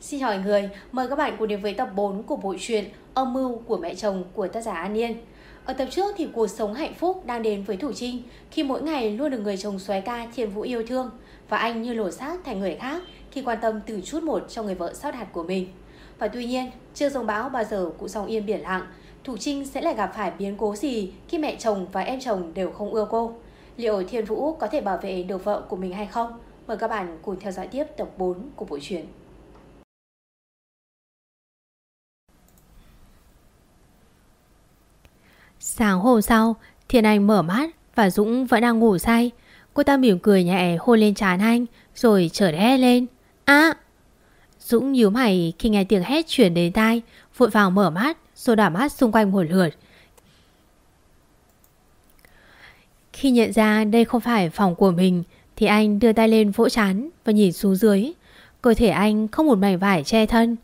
Xin chào mọi người, mời các bạn cùng đến với tập 4 của bộ truyện Âm mưu của mẹ chồng của tác giả An Yên. Ở tập trước thì cuộc sống hạnh phúc đang đến với Thủ Trinh khi mỗi ngày luôn được người chồng xoáy ca Thiên Vũ yêu thương và anh như lột xác thành người khác khi quan tâm từ chút một cho người vợ sót hạt của mình. Và tuy nhiên, chưa dòng bão bao giờ cũng sóng yên biển lặng, Thủ Trinh sẽ lại gặp phải biến cố gì khi mẹ chồng và em chồng đều không ưa cô. Liệu Thiên Vũ có thể bảo vệ được vợ của mình hay không? Mời các bạn cùng theo dõi tiếp tập 4 của bộ truyện. Sáng hôm sau, Thiên Anh mở mắt và Dũng vẫn đang ngủ say. Cô ta mỉm cười nhẹ hôn lên trán anh rồi trở hét lên. À! Dũng nhíu mày khi nghe tiếng hét chuyển đến tai, vội vàng mở mắt rồi đảo mắt xung quanh một lượt. Khi nhận ra đây không phải phòng của mình thì anh đưa tay lên vỗ chán và nhìn xuống dưới. Cơ thể anh không một mảnh vải che thân.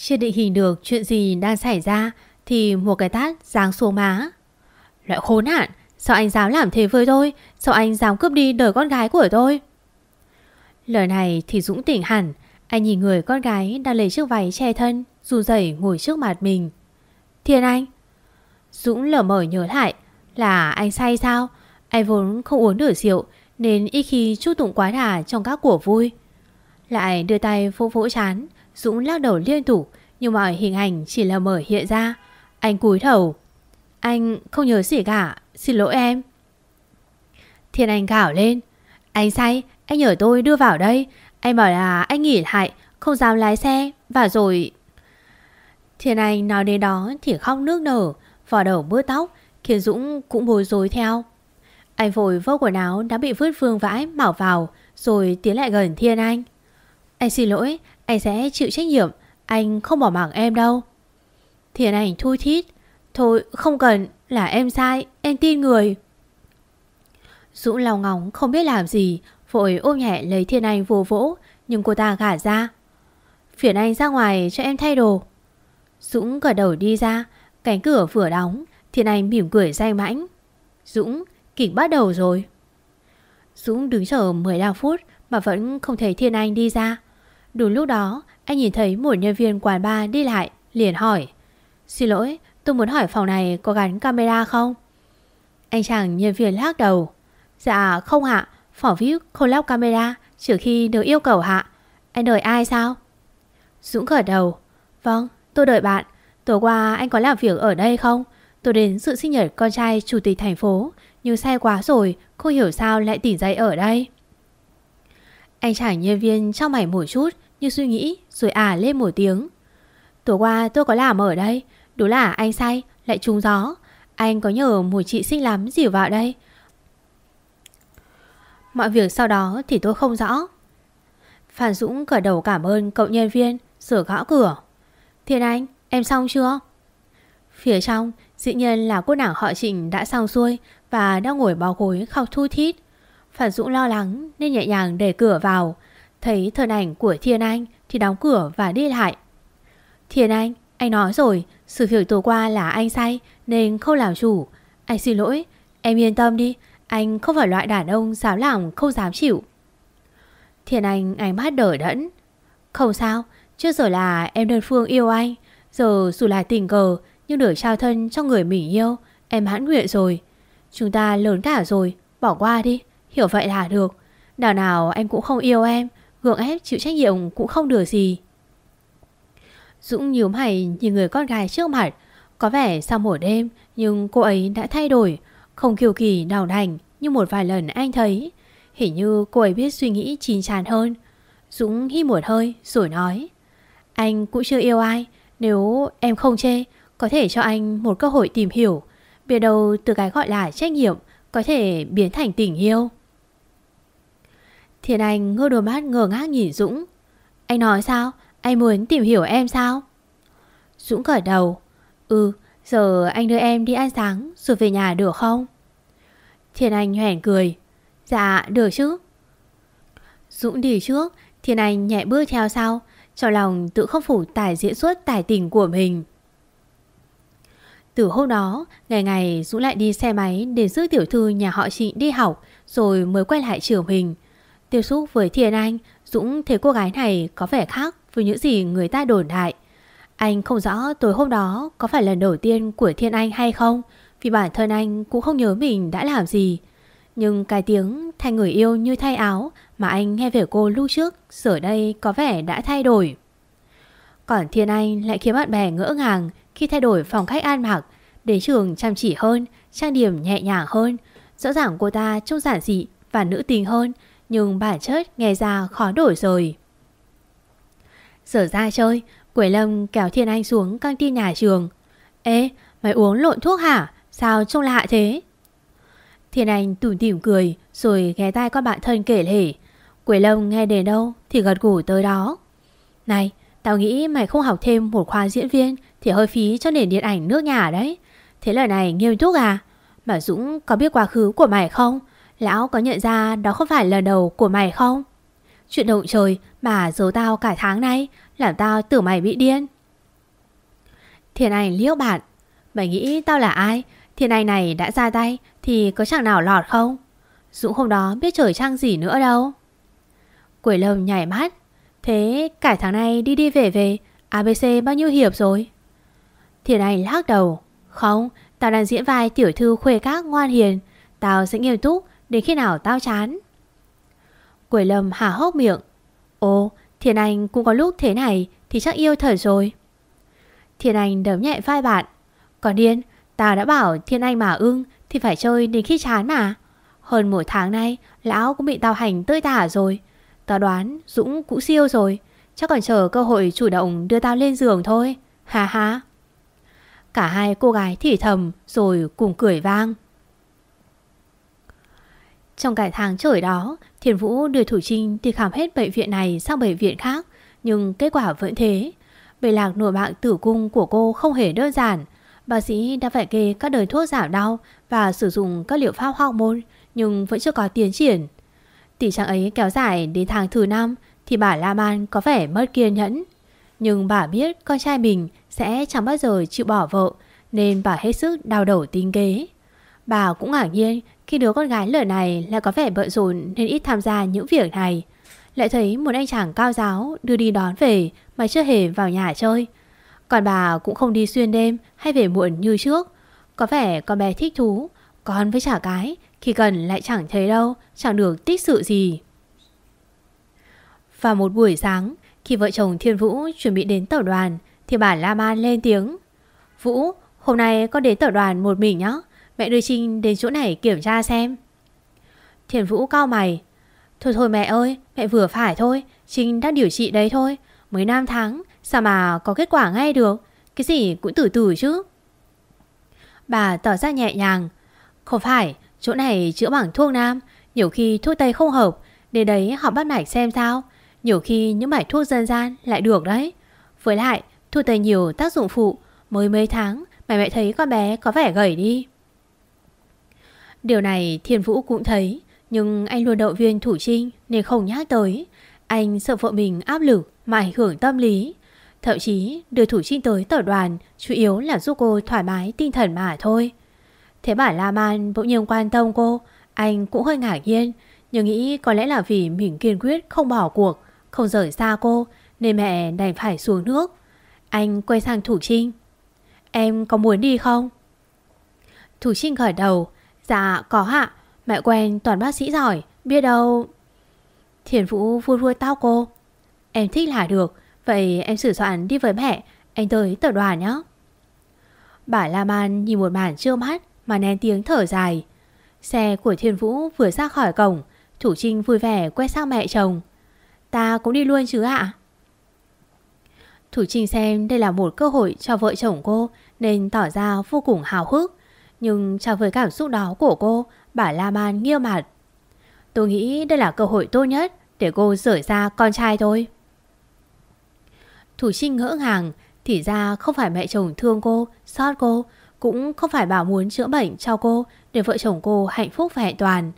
Chưa định hình được chuyện gì đang xảy ra thì một cái tát giáng xuống má. Loại khốn nạn, sao anh dám làm thế với tôi? Sao anh dám cướp đi đời con gái của tôi? Lời này thì Dũng tỉnh hẳn, anh nhìn người con gái đang lấy chiếc váy che thân, dù rẩy ngồi trước mặt mình. Thiên Anh. Dũng lờ mờ nhớ lại là anh say sao? Anh vốn không uống nửa rượu nên ít khi chút tụng quá đà trong các của vui. Lại đưa tay vỗ vỗ chán, Dũng lắc đầu liên tục nhưng mọi hình ảnh chỉ là mở hiện ra. Anh cúi đầu. Anh không nhớ gì cả, xin lỗi em. Thiên Anh gào lên. Anh say, anh nhờ tôi đưa vào đây. Anh bảo là anh nghỉ lại, không dám lái xe. Và rồi... Thiên Anh nói đến đó thì khóc nước nở, vò đầu bứt tóc, khiến Dũng cũng bối rối theo. Anh vội vốc quần áo đã bị vứt vương vãi mảo vào, rồi tiến lại gần Thiên Anh. Anh xin lỗi, anh sẽ chịu trách nhiệm, anh không bỏ mặc em đâu. Thiên Anh thui thít. Thôi không cần, là em sai, em tin người. Dũng lòng ngóng không biết làm gì, vội ôm nhẹ lấy Thiên Anh vô vỗ, nhưng cô ta gả ra. Phiền anh ra ngoài cho em thay đồ. Dũng gật đầu đi ra, cánh cửa vừa đóng, Thiên Anh mỉm cười say mãnh. Dũng, kịch bắt đầu rồi. Dũng đứng chờ 15 phút mà vẫn không thấy Thiên Anh đi ra. Đúng lúc đó, anh nhìn thấy một nhân viên quán bar đi lại, liền hỏi. Xin lỗi, tôi muốn hỏi phòng này có gắn camera không? Anh chàng nhân viên lắc đầu. Dạ không ạ, phòng VIP không lắp camera trừ khi được yêu cầu hạ. Anh đợi ai sao? Dũng gật đầu. Vâng, tôi đợi bạn. Tối qua anh có làm việc ở đây không? Tôi đến sự sinh nhật con trai chủ tịch thành phố Nhưng say quá rồi Không hiểu sao lại tỉnh dậy ở đây anh chàng nhân viên trong mày một chút, Như suy nghĩ, rồi à lên một tiếng. Tối qua tôi có làm ở đây, Đúng là anh say, lại trúng gió. Anh có nhờ một chị xinh lắm dìu vào đây. Mọi việc sau đó thì tôi không rõ. Phan Dũng cởi đầu cảm ơn cậu nhân viên, Sửa gõ cửa. Thiên Anh, em xong chưa? Phía trong, Dĩ nhiên là cô nàng họ Trịnh đã xong xuôi và đang ngồi bó gối khóc thu thít. Phản Dũng lo lắng nên nhẹ nhàng để cửa vào. Thấy thân ảnh của Thiên Anh thì đóng cửa và đi lại. Thiên Anh, anh nói rồi, sự việc tối qua là anh say nên không làm chủ. Anh xin lỗi, em yên tâm đi, anh không phải loại đàn ông dám làm không dám chịu. Thiên Anh ánh mắt đỡ đẫn. Không sao, trước giờ là em đơn phương yêu anh. Giờ dù là tình cờ nhưng được trao thân cho người mình yêu Em hãn nguyện rồi Chúng ta lớn cả rồi Bỏ qua đi Hiểu vậy là được. Nào nào anh cũng không yêu em, Gượng ép chịu trách nhiệm cũng không được gì. Dũng nhíu mày nhìn người con gái trước mặt. Có vẻ sau một đêm, Nhưng cô ấy đã thay đổi, Không kiều kỳ đào đành Như một vài lần anh thấy. Hình như cô ấy biết suy nghĩ chín chắn hơn. Dũng hít một hơi rồi nói, Anh cũng chưa yêu ai, Nếu em không chê, có thể cho anh một cơ hội tìm hiểu. Biết đâu từ cái gọi là trách nhiệm Có thể biến thành tình yêu. Thiên Anh ngơ đôi mắt ngờ ngác nhìn Dũng Anh nói sao? Anh muốn tìm hiểu em sao? Dũng gật đầu Ừ, giờ anh đưa em đi ăn sáng Rồi về nhà được không? Thiên Anh hoẻn cười Dạ, được chứ Dũng đi trước Thiên Anh nhẹ bước theo sau Trong lòng tự không phủ tải diễn xuất tài tình của mình từ hôm đó, ngày ngày Dũng lại đi xe máy để giữ tiểu thư nhà họ chị đi học rồi mới quay lại trường mình. Tiếp xúc với Thiên Anh, Dũng thấy cô gái này có vẻ khác với những gì người ta đồn đại. Anh không rõ tối hôm đó có phải lần đầu tiên của Thiên Anh hay không, vì bản thân anh cũng không nhớ mình đã làm gì. Nhưng cái tiếng thay người yêu như thay áo mà anh nghe về cô lúc trước giờ đây có vẻ đã thay đổi. Còn Thiên Anh lại khiến bạn bè ngỡ ngàng khi thay đổi phong cách ăn mặc, để trường chăm chỉ hơn, trang điểm nhẹ nhàng hơn. Rõ ràng cô ta trông giản dị và nữ tính hơn, nhưng bản chất nghe ra khó đổi rồi. Giờ ra chơi, Quỷ Lâm kéo Thiên Anh xuống căng tin nhà trường. Ê, mày uống lộn thuốc hả? Sao trông lạ thế? Thiên Anh tủm tỉm cười rồi ghé tai con bạn thân kể lể. Quỷ Lâm nghe đến đâu thì gật gù tới đó. Này, tao nghĩ mày không học thêm một khoa diễn viên thì hơi phí cho nền điện ảnh nước nhà đấy. Thế lời này nghiêm túc à? Mà Dũng có biết quá khứ của mày không? Lão có nhận ra đó không phải lần đầu của mày không? Chuyện động trời mà giấu tao cả tháng nay làm tao tưởng mày bị điên. Thiên Anh liếc bạn. Mày nghĩ tao là ai? Thiên Anh này đã ra tay thì có chẳng nào lọt không? Dũng hôm đó biết trời trăng gì nữa đâu. Quỷ lồng nhảy mắt. Thế cả tháng nay đi đi về về ABC bao nhiêu hiệp rồi? Thiên Anh lắc đầu. Không, tao đang diễn vai tiểu thư khuê các ngoan hiền. Tao sẽ nghiêm túc đến khi nào tao chán. Quỷ lâm hả hốc miệng. Ồ, Thiên Anh cũng có lúc thế này thì chắc yêu thật rồi. Thiên Anh đấm nhẹ vai bạn. Còn điên, tao đã bảo Thiên Anh mà ưng thì phải chơi đến khi chán mà. Hơn một tháng nay, lão cũng bị tao hành tơi tả rồi. Tao đoán Dũng cũng siêu rồi. Chắc còn chờ cơ hội chủ động đưa tao lên giường thôi. Ha ha. Cả hai cô gái thì thầm rồi cùng cười vang. Trong cả tháng trời đó, Thiền Vũ đưa Thủ Trinh đi khám hết bệnh viện này sang bệnh viện khác, nhưng kết quả vẫn thế. Bề lạc nội mạng tử cung của cô không hề đơn giản. Bác sĩ đã phải kê các đời thuốc giảm đau và sử dụng các liệu pháp hormone nhưng vẫn chưa có tiến triển. Tỷ trạng ấy kéo dài đến tháng thứ năm thì bà La Man có vẻ mất kiên nhẫn. Nhưng bà biết con trai mình sẽ chẳng bao giờ chịu bỏ vợ nên bà hết sức đau đầu tính kế. Bà cũng ngạc nhiên khi đứa con gái lửa này lại có vẻ bận rộn nên ít tham gia những việc này. Lại thấy một anh chàng cao giáo đưa đi đón về mà chưa hề vào nhà chơi. Còn bà cũng không đi xuyên đêm hay về muộn như trước. Có vẻ con bé thích thú, con với chả cái khi cần lại chẳng thấy đâu, chẳng được tích sự gì. Vào một buổi sáng, khi vợ chồng Thiên Vũ chuẩn bị đến tàu đoàn, thì bà La Man lên tiếng. Vũ, hôm nay con đến tàu đoàn một mình nhé. Mẹ đưa Trinh đến chỗ này kiểm tra xem. Thiền Vũ cao mày. Thôi thôi mẹ ơi, Mẹ vừa phải thôi. Trinh đang điều trị đấy thôi. Mới 5 tháng, Sao mà có kết quả ngay được? Cái gì cũng từ từ chứ. Bà tỏ ra nhẹ nhàng. Không phải, Chỗ này chữa bằng thuốc nam. Nhiều khi thuốc tây không hợp Đến đấy họ bắt mạch xem sao. Nhiều khi những bài thuốc dân gian lại được đấy. Với lại, thuốc tây nhiều tác dụng phụ. Mới mấy tháng Mẹ mẹ thấy con bé có vẻ gầy đi. Điều này Thiên Vũ cũng thấy, Nhưng anh luôn động viên Thủ Trinh Nên không nhắc tới. Anh sợ vợ mình áp lực mà ảnh hưởng tâm lý. Thậm chí đưa Thủ Trinh tới tờ đoàn Chủ yếu là giúp cô thoải mái tinh thần mà thôi. Thế mà La Man bỗng nhiên quan tâm cô, Anh cũng hơi ngạc nhiên, Nhưng nghĩ có lẽ là vì mình kiên quyết không bỏ cuộc, Không rời xa cô Nên mẹ đành phải xuống nước. Anh quay sang Thủ Trinh. Em có muốn đi không? Thủ Trinh gật đầu Dạ có hạ Mẹ quen toàn bác sĩ giỏi, Biết đâu. Thiền Vũ vui vui tao cô. Em thích là được, Vậy em sửa soạn đi với mẹ. Anh tới tập đoàn nhé Bà La Man nhìn một màn chưa mắt Mà nén tiếng thở dài. Xe của Thiên Vũ vừa ra khỏi cổng, Thủ Trinh vui vẻ quay sang mẹ chồng. Ta cũng đi luôn chứ ạ. Thủ Trinh xem đây là một cơ hội cho vợ chồng cô Nên tỏ ra vô cùng hào hức nhưng chào với cảm xúc đó của cô, Bà La Man nghiêu mặt. Tôi nghĩ đây là cơ hội tốt nhất Để cô rời ra con trai thôi. Thủ Trinh ngỡ ngàng, Thì ra không phải mẹ chồng thương cô, Xót cô, Cũng không phải bà muốn chữa bệnh cho cô Để vợ chồng cô hạnh phúc và hẹn toàn.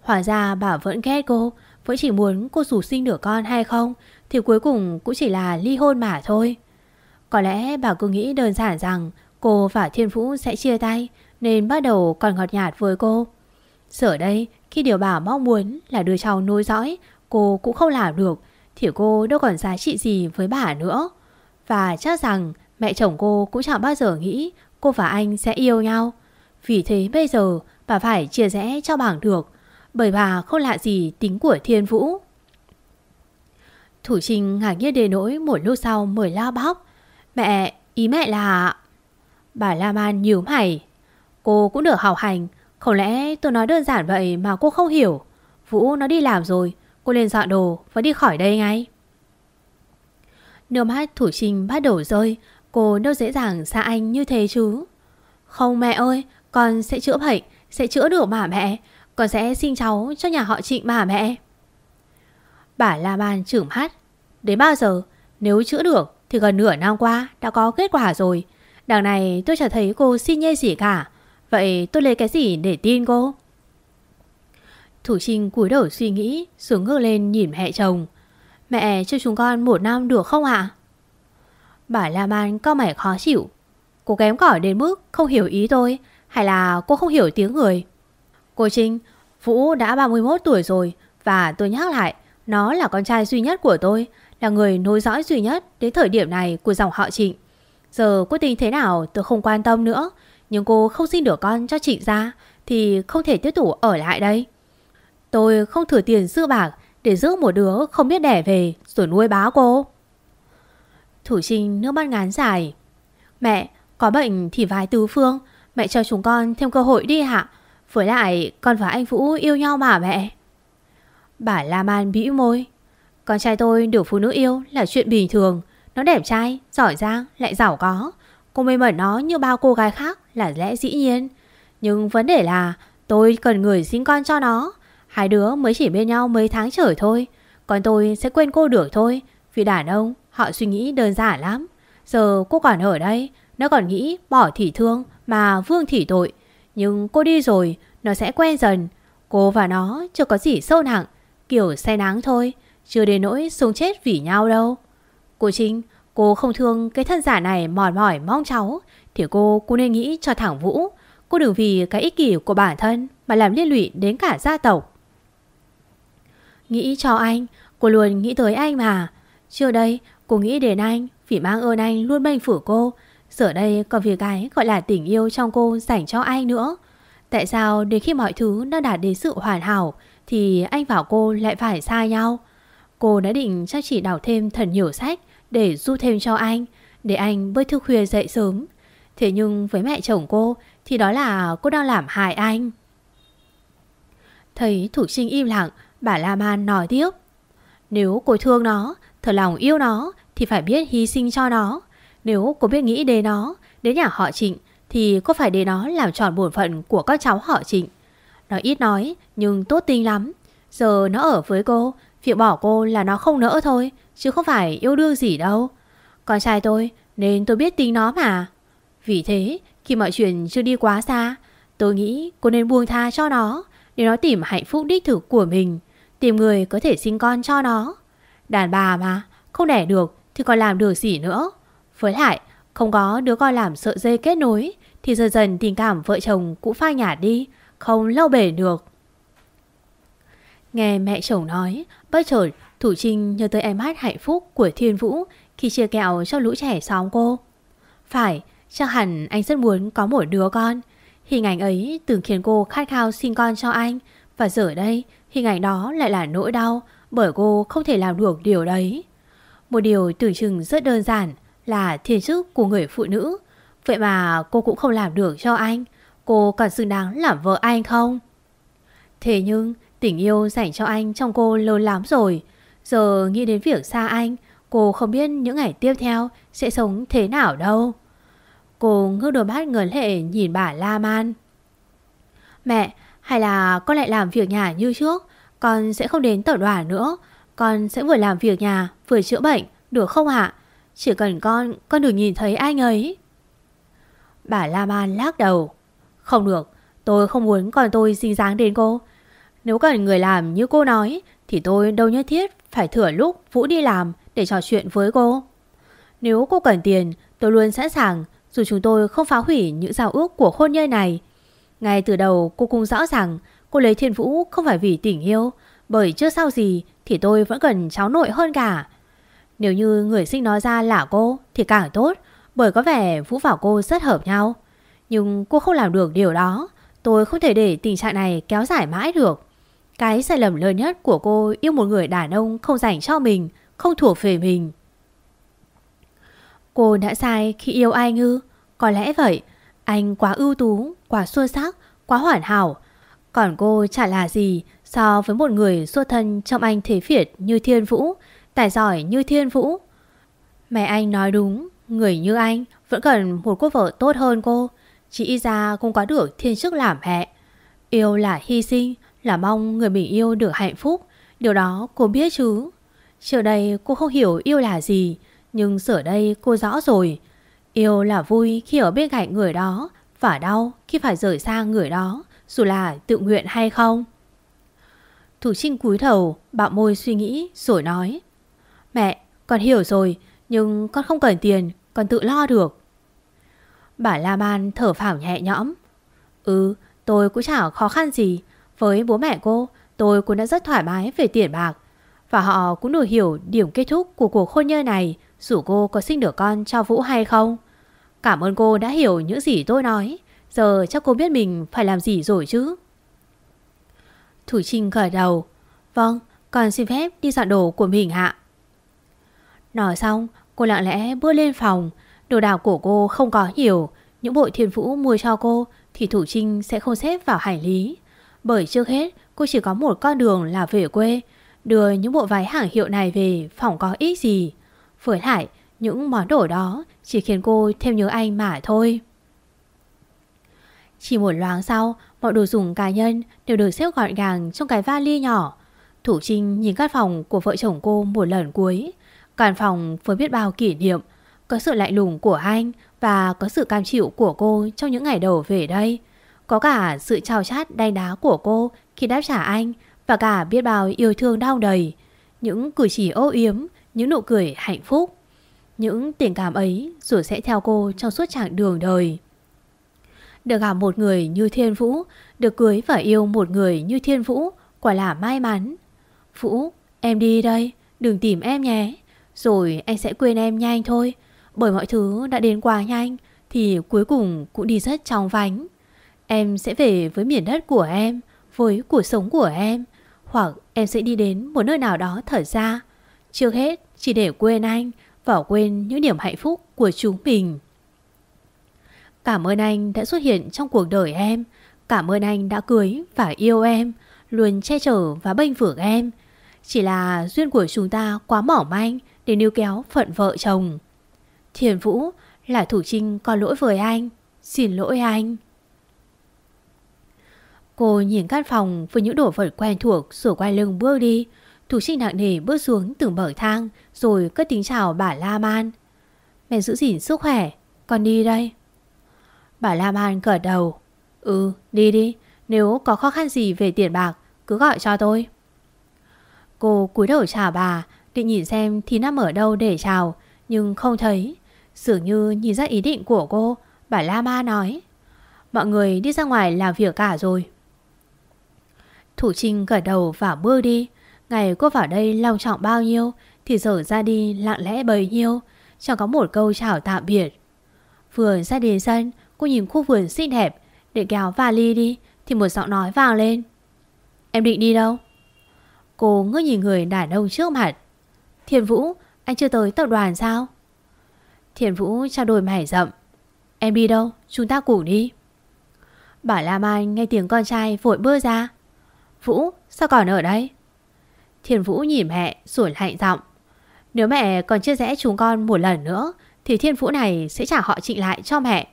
Hóa ra bà vẫn ghét cô, Vẫn chỉ muốn cô dù sinh được con hay không, Thì cuối cùng cũng chỉ là ly hôn mà thôi. Có lẽ bà cứ nghĩ đơn giản rằng Cô và Thiên Vũ sẽ chia tay nên bắt đầu còn ngọt nhạt với cô. Giờ đây, khi điều bà mong muốn là đưa cháu nuôi dõi, cô cũng không làm được thì cô đâu còn giá trị gì với bà nữa. Và chắc rằng mẹ chồng cô cũng chẳng bao giờ nghĩ cô và anh sẽ yêu nhau. Vì thế bây giờ bà phải chia rẽ cho bằng được bởi bà không lạ gì tính của Thiên Vũ. Thủ Trinh ngạc nhiên đến nỗi một lúc sau mới la bóc. Mẹ, ý mẹ là... Bà La Man nhíu mày. Cô cũng được học hành. Không lẽ tôi nói đơn giản vậy mà cô không hiểu. Vũ nó đi làm rồi. Cô lên dọn đồ và đi khỏi đây ngay. Nước mắt Thủ Trinh bắt đầu rơi. Cô đâu dễ dàng xa anh như thế chứ. Không mẹ ơi, con sẽ chữa bệnh, sẽ chữa được mà mẹ. Con sẽ sinh cháu cho nhà họ trịnh mà mẹ. Bà La Ban trưởng hát Đến bao giờ? Nếu chữa được thì gần nửa năm qua đã có kết quả rồi. Đằng này tôi chẳng thấy cô xin nhê gì cả. Vậy tôi lấy cái gì để tin cô? Thủ Trinh cúi đầu suy nghĩ Xuống ngước lên nhìn mẹ chồng Mẹ cho chúng con một năm được không ạ? Bà La Man có mày khó chịu Cô kém cỏi đến mức không hiểu ý tôi, Hay là cô không hiểu tiếng người Cô Trinh, Vũ đã 31 tuổi rồi Và tôi nhắc lại, Nó là con trai duy nhất của tôi, Là người nối dõi duy nhất đến thời điểm này của dòng họ Trịnh Giờ quyết định thế nào tôi không quan tâm nữa nhưng cô không xin được con cho chị ra Thì không thể tiếp tục ở lại đây. Tôi không thừa tiền dư bạc Để giữ một đứa không biết đẻ về Rồi nuôi báo cô. Thủ Trinh nước mắt ngán dài. Mẹ có bệnh thì vái tứ phương. Mẹ cho chúng con thêm cơ hội đi hả Với lại con và anh Vũ yêu nhau mà mẹ. Bà La Man bĩu môi. Con trai tôi được phụ nữ yêu là chuyện bình thường. Nó đẹp trai, giỏi giang, lại giàu có. Cô mê mẩn nó như bao cô gái khác là lẽ dĩ nhiên. Nhưng vấn đề là, tôi cần người sinh con cho nó. Hai đứa mới chỉ bên nhau mấy tháng trời thôi. Còn tôi sẽ quên cô được thôi. Vì đàn ông, họ suy nghĩ đơn giản lắm. Giờ cô còn ở đây, Nó còn nghĩ bỏ thì thương Mà vương thì tội. Nhưng cô đi rồi, Nó sẽ quen dần. Cô và nó chưa có gì sâu nặng, Kiểu say nắng thôi. Chưa đến nỗi sống chết vì nhau đâu. Cô Trinh Cô không thương cái thân giả này mỏi mỏi mong cháu, Thì cô cũng nên nghĩ cho thẳng Vũ. Cô đừng vì cái ích kỷ của bản thân Mà làm liên lụy đến cả gia tộc. Nghĩ cho anh, Cô luôn nghĩ tới anh mà. Trước đây, cô nghĩ đến anh Vì mang ơn anh luôn bênh phủ cô. Giờ đây còn vì cái gọi là tình yêu trong cô dành cho anh nữa. Tại sao đến khi mọi thứ đã đạt đến sự hoàn hảo, Thì anh và cô lại phải xa nhau? Cô đã định chắc chỉ đọc thêm thần nhiều sách để du thêm cho anh, Để anh bơi thức khuya dậy sớm. Thế nhưng với mẹ chồng cô Thì đó là cô đang làm hại anh. Thấy Thủ Trinh im lặng, Bà La Man nói tiếp, Nếu cô thương nó, Thật lòng yêu nó Thì phải biết hy sinh cho nó. Nếu cô biết nghĩ đến nó, Đến nhà họ trịnh Thì cô phải để nó làm tròn bổn phận của các cháu họ trịnh. Nó ít nói Nhưng tốt tinh lắm. Giờ nó ở với cô Việc bỏ cô là nó không nỡ thôi, Chứ không phải yêu đương gì đâu. Con trai tôi, Nên tôi biết tính nó mà. Vì thế, Khi mọi chuyện chưa đi quá xa, Tôi nghĩ cô nên buông tha cho nó, Để nó tìm hạnh phúc đích thực của mình, Tìm người có thể sinh con cho nó. Đàn bà mà, Không đẻ được thì còn làm được gì nữa? Với lại, không có đứa con làm sợi dây kết nối, Thì dần dần tình cảm vợ chồng cũng phai nhạt đi, Không lâu bền được. Nghe mẹ chồng nói Bất chợt, Thủ Trinh nhớ tới em hát hạnh phúc của Thiên Vũ Khi chia kẹo cho lũ trẻ xóm cô Phải, Chắc hẳn anh rất muốn có một đứa con Hình ảnh ấy từng khiến cô khát khao sinh con cho anh Và giờ đây, Hình ảnh đó lại là nỗi đau, bởi cô không thể làm được điều đấy. Một điều tưởng chừng rất đơn giản là thiên chức của người phụ nữ. Vậy mà cô cũng không làm được cho anh. Cô còn xứng đáng làm vợ anh không? Thế nhưng tình yêu dành cho anh trong cô lâu lắm rồi. Giờ nghĩ đến việc xa anh, cô không biết những ngày tiếp theo sẽ sống thế nào đâu. Cô ngước đôi mắt ngấn lệ nhìn bà La Man. Mẹ, hay là con lại làm việc nhà như trước Con sẽ không đến tập đoàn nữa Con sẽ vừa làm việc nhà Vừa chữa bệnh Được không ạ Chỉ cần con Con đừng nhìn thấy anh ấy Bà La Man lắc đầu Không được Tôi không muốn con tôi dính dáng đến cô nếu cần người làm như cô nói, Thì tôi đâu nhất thiết Phải thửa lúc Vũ đi làm Để trò chuyện với cô Nếu cô cần tiền, Tôi luôn sẵn sàng, Dù chúng tôi không phá hủy những giao ước của hôn nhân này ngay từ đầu, cô cũng rõ ràng, cô lấy Thiên Vũ không phải vì tình yêu, Bởi trước sau gì thì tôi vẫn cần cháu nội hơn cả. Nếu như người sinh nó ra là cô, thì càng tốt, bởi có vẻ Vũ và cô rất hợp nhau. Nhưng cô không làm được điều đó. Tôi không thể để tình trạng này kéo dài mãi được. Cái sai lầm lớn nhất của cô yêu một người đàn ông không dành cho mình, không thuộc về mình. Cô đã sai khi yêu anh ư? Có lẽ vậy. Anh quá ưu tú, quá xuất sắc, quá hoàn hảo. Còn cô chả là gì so với một người xuất thân trong anh thế phiệt như Thiên Vũ, tài giỏi như Thiên Vũ. Mẹ anh nói đúng, người như anh vẫn cần một cô vợ tốt hơn cô. Chỉ ra cũng có được thiên chức làm mẹ. Yêu là hy sinh, là mong người mình yêu được hạnh phúc. Điều đó cô biết chứ. Trước đây cô không hiểu yêu là gì, nhưng giờ đây cô rõ rồi. Yêu là vui khi ở bên cạnh người đó và đau khi phải rời xa người đó, dù là tự nguyện hay không. Thủ Trinh cúi đầu, bạo môi suy nghĩ rồi nói. Mẹ, con hiểu rồi, nhưng con không cần tiền, con tự lo được. Bà La Man thở phào nhẹ nhõm. Ừ, tôi cũng chẳng khó khăn gì. Với bố mẹ cô, tôi cũng đã rất thoải mái về tiền bạc. Và họ cũng đủ hiểu điểm kết thúc của cuộc hôn nhân này dù cô có sinh được con cho Vũ hay không. Cảm ơn cô đã hiểu những gì tôi nói. Giờ chắc cô biết mình phải làm gì rồi chứ. Thủ Trinh khởi đầu. Vâng, con xin phép đi dọn đồ của mình hạ. Nói xong, cô lặng lẽ bước lên phòng. Đồ đạc của cô không có nhiều. Những bộ thiên vũ mua cho cô thì Thủ Trinh sẽ không xếp vào hành lý. Bởi trước hết, cô chỉ có một con đường là về quê. Đưa những bộ váy hàng hiệu này về phòng có ích gì. Với lại, những món đồ đó chỉ khiến cô thêm nhớ anh mà thôi. Chỉ một loáng sau, mọi đồ dùng cá nhân đều được xếp gọn gàng trong cái vali nhỏ. Thủ Trinh nhìn căn phòng của vợ chồng cô một lần cuối. Căn phòng với biết bao kỷ niệm, có sự lạnh lùng của anh và có sự cam chịu của cô trong những ngày đầu về đây. Có cả sự trao chát đay đá của cô khi đáp trả anh và cả biết bao yêu thương đau đầy. Những cử chỉ ô yếm, những nụ cười hạnh phúc. Những tình cảm ấy rồi sẽ theo cô trong suốt chặng đường đời. Được gặp một người như Thiên Vũ, được cưới và yêu một người như Thiên Vũ, quả là may mắn. Vũ, em đi đây, đừng tìm em nhé. Rồi anh sẽ quên em nhanh thôi. Bởi mọi thứ đã đến quá nhanh, thì cuối cùng cũng đi rất trong vánh. Em sẽ về với miền đất của em, với cuộc sống của em. Hoặc em sẽ đi đến một nơi nào đó thở ra. Trước hết, chỉ để quên anh và quên những niềm hạnh phúc của chúng mình. Cảm ơn anh đã xuất hiện trong cuộc đời em. Cảm ơn anh đã cưới và yêu em, luôn che chở và bênh vực em. Chỉ là duyên của chúng ta quá mỏng manh để níu kéo phận vợ chồng. Thiền Vũ là Thủ Trinh có lỗi với anh. Xin lỗi anh. Cô nhìn căn phòng với những đồ vật quen thuộc rồi quay lưng bước đi. Thủ Trinh nặng nề bước xuống từng bậc thang rồi cất tiếng chào bà La Man. Mẹ giữ gìn sức khỏe, con đi đây. Bà La Man gật đầu. Ừ, đi đi, nếu có khó khăn gì về tiền bạc, cứ gọi cho tôi. Cô cúi đầu chào bà, định nhìn xem thì nằm ở đâu để chào, nhưng không thấy. Dường như nhìn ra ý định của cô, bà La Ma nói. Mọi người đi ra ngoài làm việc cả rồi. Thủ Trinh gật đầu và bước đi. Ngày cô vào đây long trọng bao nhiêu thì giờ ra đi lặng lẽ bấy nhiêu. Chẳng có một câu chào tạm biệt. Vừa ra đến sân, cô nhìn khu vườn xinh đẹp, để kéo vali đi thì một giọng nói vang lên. Em định đi đâu? Cô ngước nhìn người đàn ông trước mặt. Thiên Vũ, anh chưa tới tập đoàn sao? Thiên Vũ trao đổi mày rậm. Em đi đâu? Chúng ta cùng đi. Bà Lam Anh nghe tiếng con trai vội bước ra. Vũ, sao còn ở đây? Thiên Vũ nhìn mẹ rồi lạnh giọng. Nếu mẹ còn chia rẽ chúng con một lần nữa thì thiên vũ này sẽ trả họ trịnh lại cho mẹ.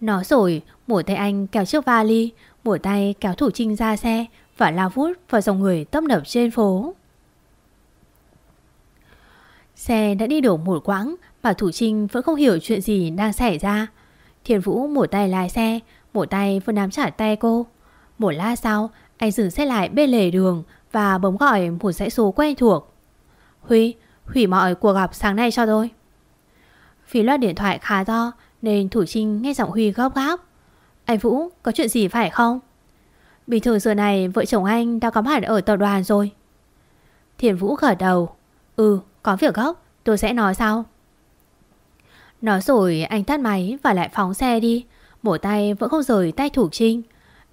Nói rồi, một tay anh kéo chiếc vali, một tay kéo thủ trinh ra xe và lao vút vào dòng người tấp nập trên phố. Xe đã đi đổ một quãng mà Thủ Trinh vẫn không hiểu chuyện gì đang xảy ra. Thiên Vũ một tay lái xe, một tay vẫn nắm chặt tay cô. Một lát sau, anh dừng xe lại bên lề đường và bấm gọi một dãy số quen thuộc. Huy, hủy mọi cuộc gặp sáng nay cho tôi. Vì loa điện thoại khá to nên Thủ Trinh nghe giọng Huy gấp gáp. Anh Vũ, có chuyện gì phải không? Bình thường giờ này vợ chồng anh đã có mặt ở tập đoàn rồi Thiền Vũ gật đầu Ừ có việc gấp tôi sẽ nói sau Nói rồi anh tắt máy và lại phóng xe đi Một tay vẫn không rời tay Thủ Trinh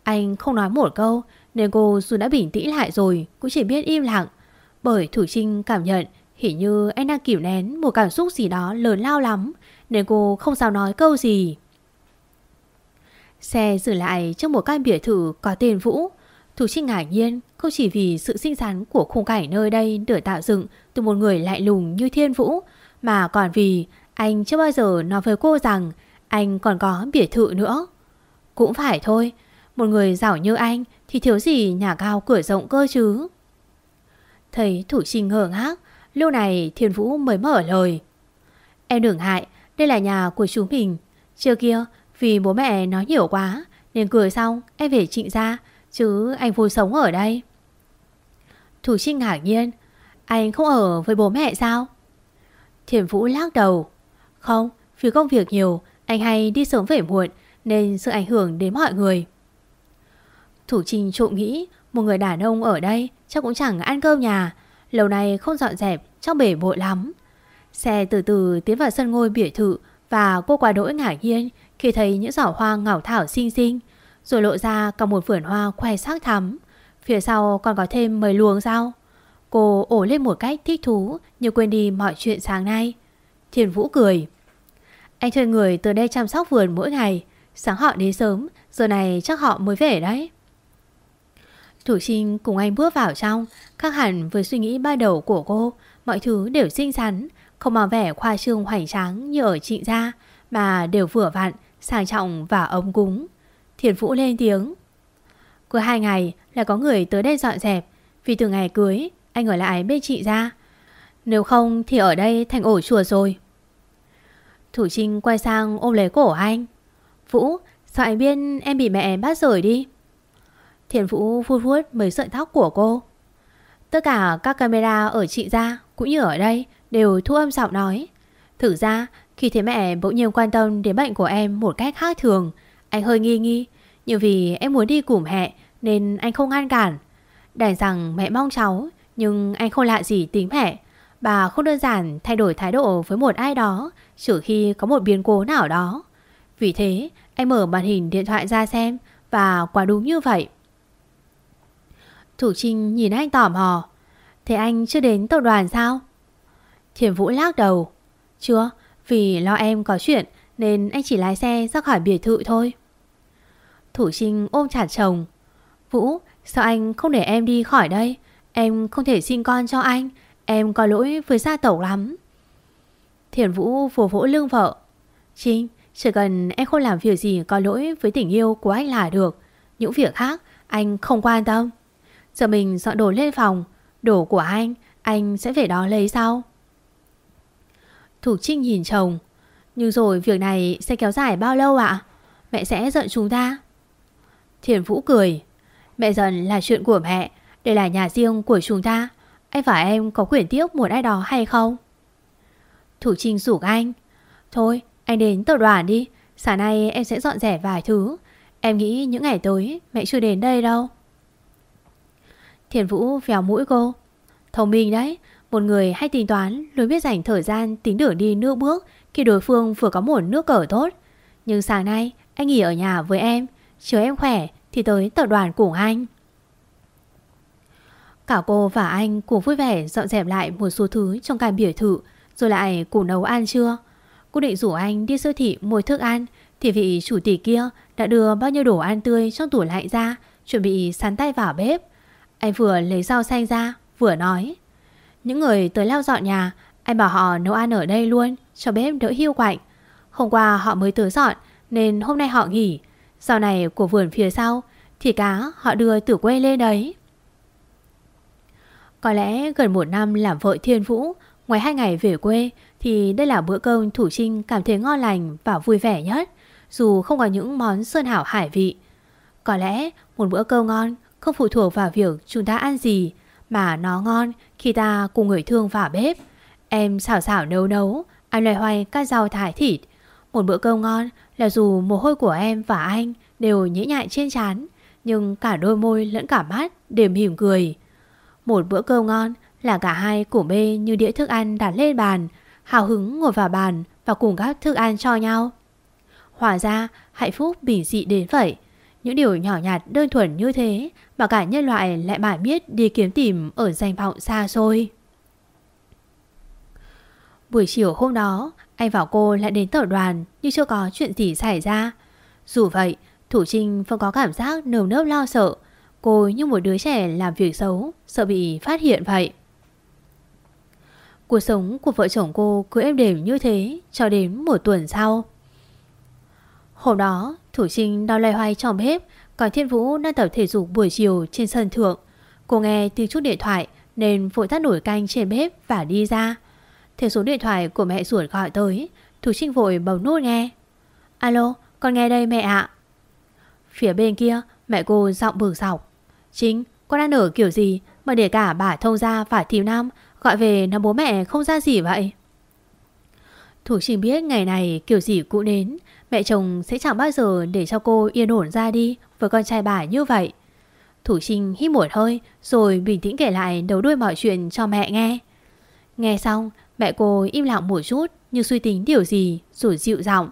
anh không nói một câu, Nên cô dù đã bình tĩnh lại rồi Cũng chỉ biết im lặng. Bởi Thủ Trinh cảm nhận, Hình như anh đang kìm nén một cảm xúc gì đó lớn lao lắm, Nên cô không sao nói câu gì. Xe dừng lại trong một căn biệt thự có tên Vũ. Thủ Trinh ngạc nhiên, không chỉ vì sự xinh xắn của khung cảnh nơi đây được tạo dựng từ một người lại lùng như Thiên Vũ, Mà còn vì anh chưa bao giờ nói với cô rằng anh còn có biệt thự nữa. Cũng phải thôi một người giàu như anh thì thiếu gì nhà cao cửa rộng cơ chứ? Thấy Thủ Trinh ngờ ngác, Lúc này Thiên Vũ mới mở lời. Em đừng hại, Đây là nhà của chú mình. Chưa kia, vì bố mẹ nói nhiều quá, Nên cười xong em về trịnh ra, Chứ anh vui sống ở đây. Thủ Trinh ngạc nhiên, Anh không ở với bố mẹ sao? Thiền Vũ lắc đầu, Không, vì công việc nhiều, Anh hay đi sớm về muộn, Nên sự ảnh hưởng đến mọi người. Thủ Trinh trộm nghĩ, Một người đàn ông ở đây, Chắc cũng chẳng ăn cơm nhà. Lâu nay không dọn dẹp, chắc bể bội lắm. Xe từ từ tiến vào sân ngôi biệt thự Và cô quá đỗi ngạc nhiên Khi thấy những giỏ hoa ngảo thảo xinh xinh, Rồi lộ ra cả một vườn hoa khoe sắc thắm. Phía sau còn có thêm mấy luồng rau. Cô ổ lên một cách thích thú Như quên đi mọi chuyện sáng nay. Thiên Vũ cười, Anh thuê người từ đây chăm sóc vườn mỗi ngày. Sáng họ đến sớm, Giờ này chắc họ mới về đấy. Thủ Trinh cùng anh bước vào trong, Khác hẳn với suy nghĩ ban đầu của cô. Mọi thứ đều xinh xắn, Không mà vẻ khoa trương hoành tráng như ở trịnh gia, Mà đều vừa vặn, Sang trọng và ấm cúng. Thiền Vũ lên tiếng. Cứ hai ngày là có người tới đây dọn dẹp, Vì từ ngày cưới, Anh ở lại bên chị ra Nếu không thì ở đây thành ổ chùa rồi. Thủ Trinh quay sang ôm lấy cổ anh. Vũ, Sao anh biết em bị mẹ bắt rời đi? Thiền Vũ vuốt vuốt mấy sợi tóc của cô. Tất cả các camera ở chị ra Cũng như ở đây, Đều thu âm giọng nói. Thử ra, khi thấy mẹ bỗng nhiên quan tâm đến bệnh của em một cách khác thường, Anh hơi nghi nghi. Nhưng vì em muốn đi cùng mẹ Nên anh không ngăn cản. Đành rằng mẹ mong cháu, Nhưng anh không lạ gì tính mẹ Bà không đơn giản thay đổi thái độ với một ai đó, Trừ khi có một biến cố nào đó. Vì thế, anh mở màn hình điện thoại ra xem, Và quả đúng như vậy. Thủ Trinh nhìn anh tò mò. Thế anh chưa đến tập đoàn sao? Thiền Vũ lắc đầu. Chưa, vì lo em có chuyện Nên anh chỉ lái xe ra khỏi biệt thự thôi. Thủ Trinh ôm chặt chồng. Vũ, sao anh không để em đi khỏi đây? Em không thể sinh con cho anh. Em có lỗi với gia tộc lắm. Thiền Vũ vỗ vỗ lưng vợ. Trinh, chỉ cần em không làm việc gì có lỗi với tình yêu của anh là được. Những việc khác anh không quan tâm. Giờ mình dọn đồ lên phòng. Đồ của anh Anh sẽ về đó lấy sau. Thủ Trinh nhìn chồng. Nhưng rồi việc này sẽ kéo dài bao lâu ạ? Mẹ sẽ giận chúng ta. Thiền Vũ cười. Mẹ giận là chuyện của mẹ, Đây là nhà riêng của chúng ta. Anh và em có quyền tiếc một ai đó hay không? Thủ Trinh rủ anh. Thôi, anh đến tập đoàn đi. Sáng nay em sẽ dọn rẻ vài thứ. Em nghĩ những ngày tới mẹ chưa đến đây đâu. Thiền Vũ vèo mũi cô. Thông minh đấy, Một người hay tính toán luôn biết dành thời gian tính đường đi nước bước Khi đối phương vừa có một nước cờ tốt. Nhưng sáng nay, anh nghỉ ở nhà với em Chiều em khỏe thì tới tập đoàn cùng anh. Cả cô và anh cùng vui vẻ dọn dẹp lại một số thứ trong căn biệt thự, Rồi lại cùng nấu ăn trưa. Cô định rủ anh đi siêu thị mua thức ăn Thì vị chủ tỷ kia đã đưa bao nhiêu đồ ăn tươi trong tủ lạnh ra, Chuẩn bị sắn tay vào bếp anh vừa lấy rau xanh ra, Vừa nói. Những người tới lau dọn nhà, Anh bảo họ nấu ăn ở đây luôn, Cho bếp đỡ hiu quạnh. Hôm qua họ mới tới dọn, Nên hôm nay họ nghỉ. Sau này của vườn phía sau, Thì cá họ đưa từ quê lên đấy. Có lẽ gần một năm làm vợ thiên vũ, Ngoài hai ngày về quê, Thì đây là bữa cơm Thủ Trinh cảm thấy ngon lành Và vui vẻ nhất, Dù không có những món sơn hảo hải vị. Có lẽ một bữa cơm ngon không phụ thuộc vào việc chúng ta ăn gì, Mà nó ngon khi ta cùng người thương vào bếp. Em xảo xảo nấu nấu Anh loay hoay cắt rau thái thịt. Một bữa cơm ngon là dù mồ hôi của em và anh Đều nhễ nhại trên trán, Nhưng cả đôi môi lẫn cả mắt đều mỉm cười. Một bữa cơm ngon là cả hai cùng bê như đĩa thức ăn đặt lên bàn, Hào hứng ngồi vào bàn và cùng các thức ăn cho nhau. Hóa ra hạnh phúc bình dị đến vậy. Những điều nhỏ nhặt, đơn thuần như thế Mà cả nhân loại lại mãi biết đi kiếm tìm ở danh vọng xa xôi. Buổi chiều hôm đó, Anh và cô lại đến tờ đoàn Nhưng chưa có chuyện gì xảy ra. Dù vậy, Thủ Trinh vẫn có cảm giác nơm nớp lo sợ. Cô như một đứa trẻ làm việc xấu, Sợ bị phát hiện vậy. Cuộc sống của vợ chồng cô cứ êm đềm như thế Cho đến một tuần sau. Hôm đó, Thủ Trinh đau loay hoay trong bếp, Còn Thiên Vũ đang tập thể dục buổi chiều trên sân thượng. Cô nghe tiếng chút điện thoại, Nên vội tắt nổi canh trên bếp và đi ra. Thế số điện thoại của mẹ ruột gọi tới, Thủ Trinh vội bấm nút nghe. Alo, con nghe đây mẹ ạ. Phía bên kia, mẹ cô giọng bừng sọc Chính, con đang ở kiểu gì Mà để cả bà thông gia phải thiếu nam Gọi về nó bố mẹ không ra gì vậy? Thủ Trinh biết ngày này kiểu gì cũng đến Mẹ chồng sẽ chẳng bao giờ để cho cô yên ổn ra đi Với con trai bà như vậy. Thủ Trinh hít một hơi Rồi bình tĩnh kể lại đầu đuôi mọi chuyện cho mẹ nghe. Nghe xong, Mẹ cô im lặng một chút Như suy tính điều gì rồi dịu giọng.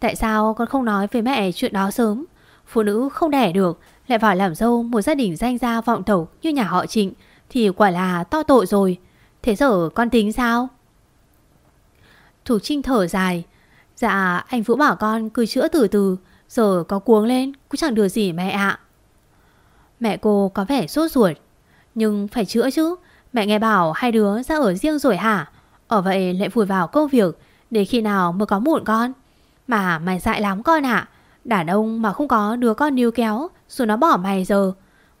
Tại sao con không nói với mẹ chuyện đó sớm? Phụ nữ không đẻ được, Lại vào làm dâu một gia đình danh gia vọng tộc Như nhà họ trịnh Thì quả là to tội rồi. Thế giờ con tính sao? Thủ Trinh thở dài Dạ anh Vũ bảo con cứ chữa từ từ, Giờ có cuống lên, Cũng chẳng được gì mẹ ạ. Mẹ cô có vẻ sốt ruột, Nhưng phải chữa chứ. Mẹ nghe bảo hai đứa ra ở riêng rồi hả? Ở vậy lại vùi vào công việc, Để khi nào mới có muộn con? Mà mày dại lắm con ạ. Đàn ông mà không có đứa con níu kéo Rồi nó bỏ mày giờ.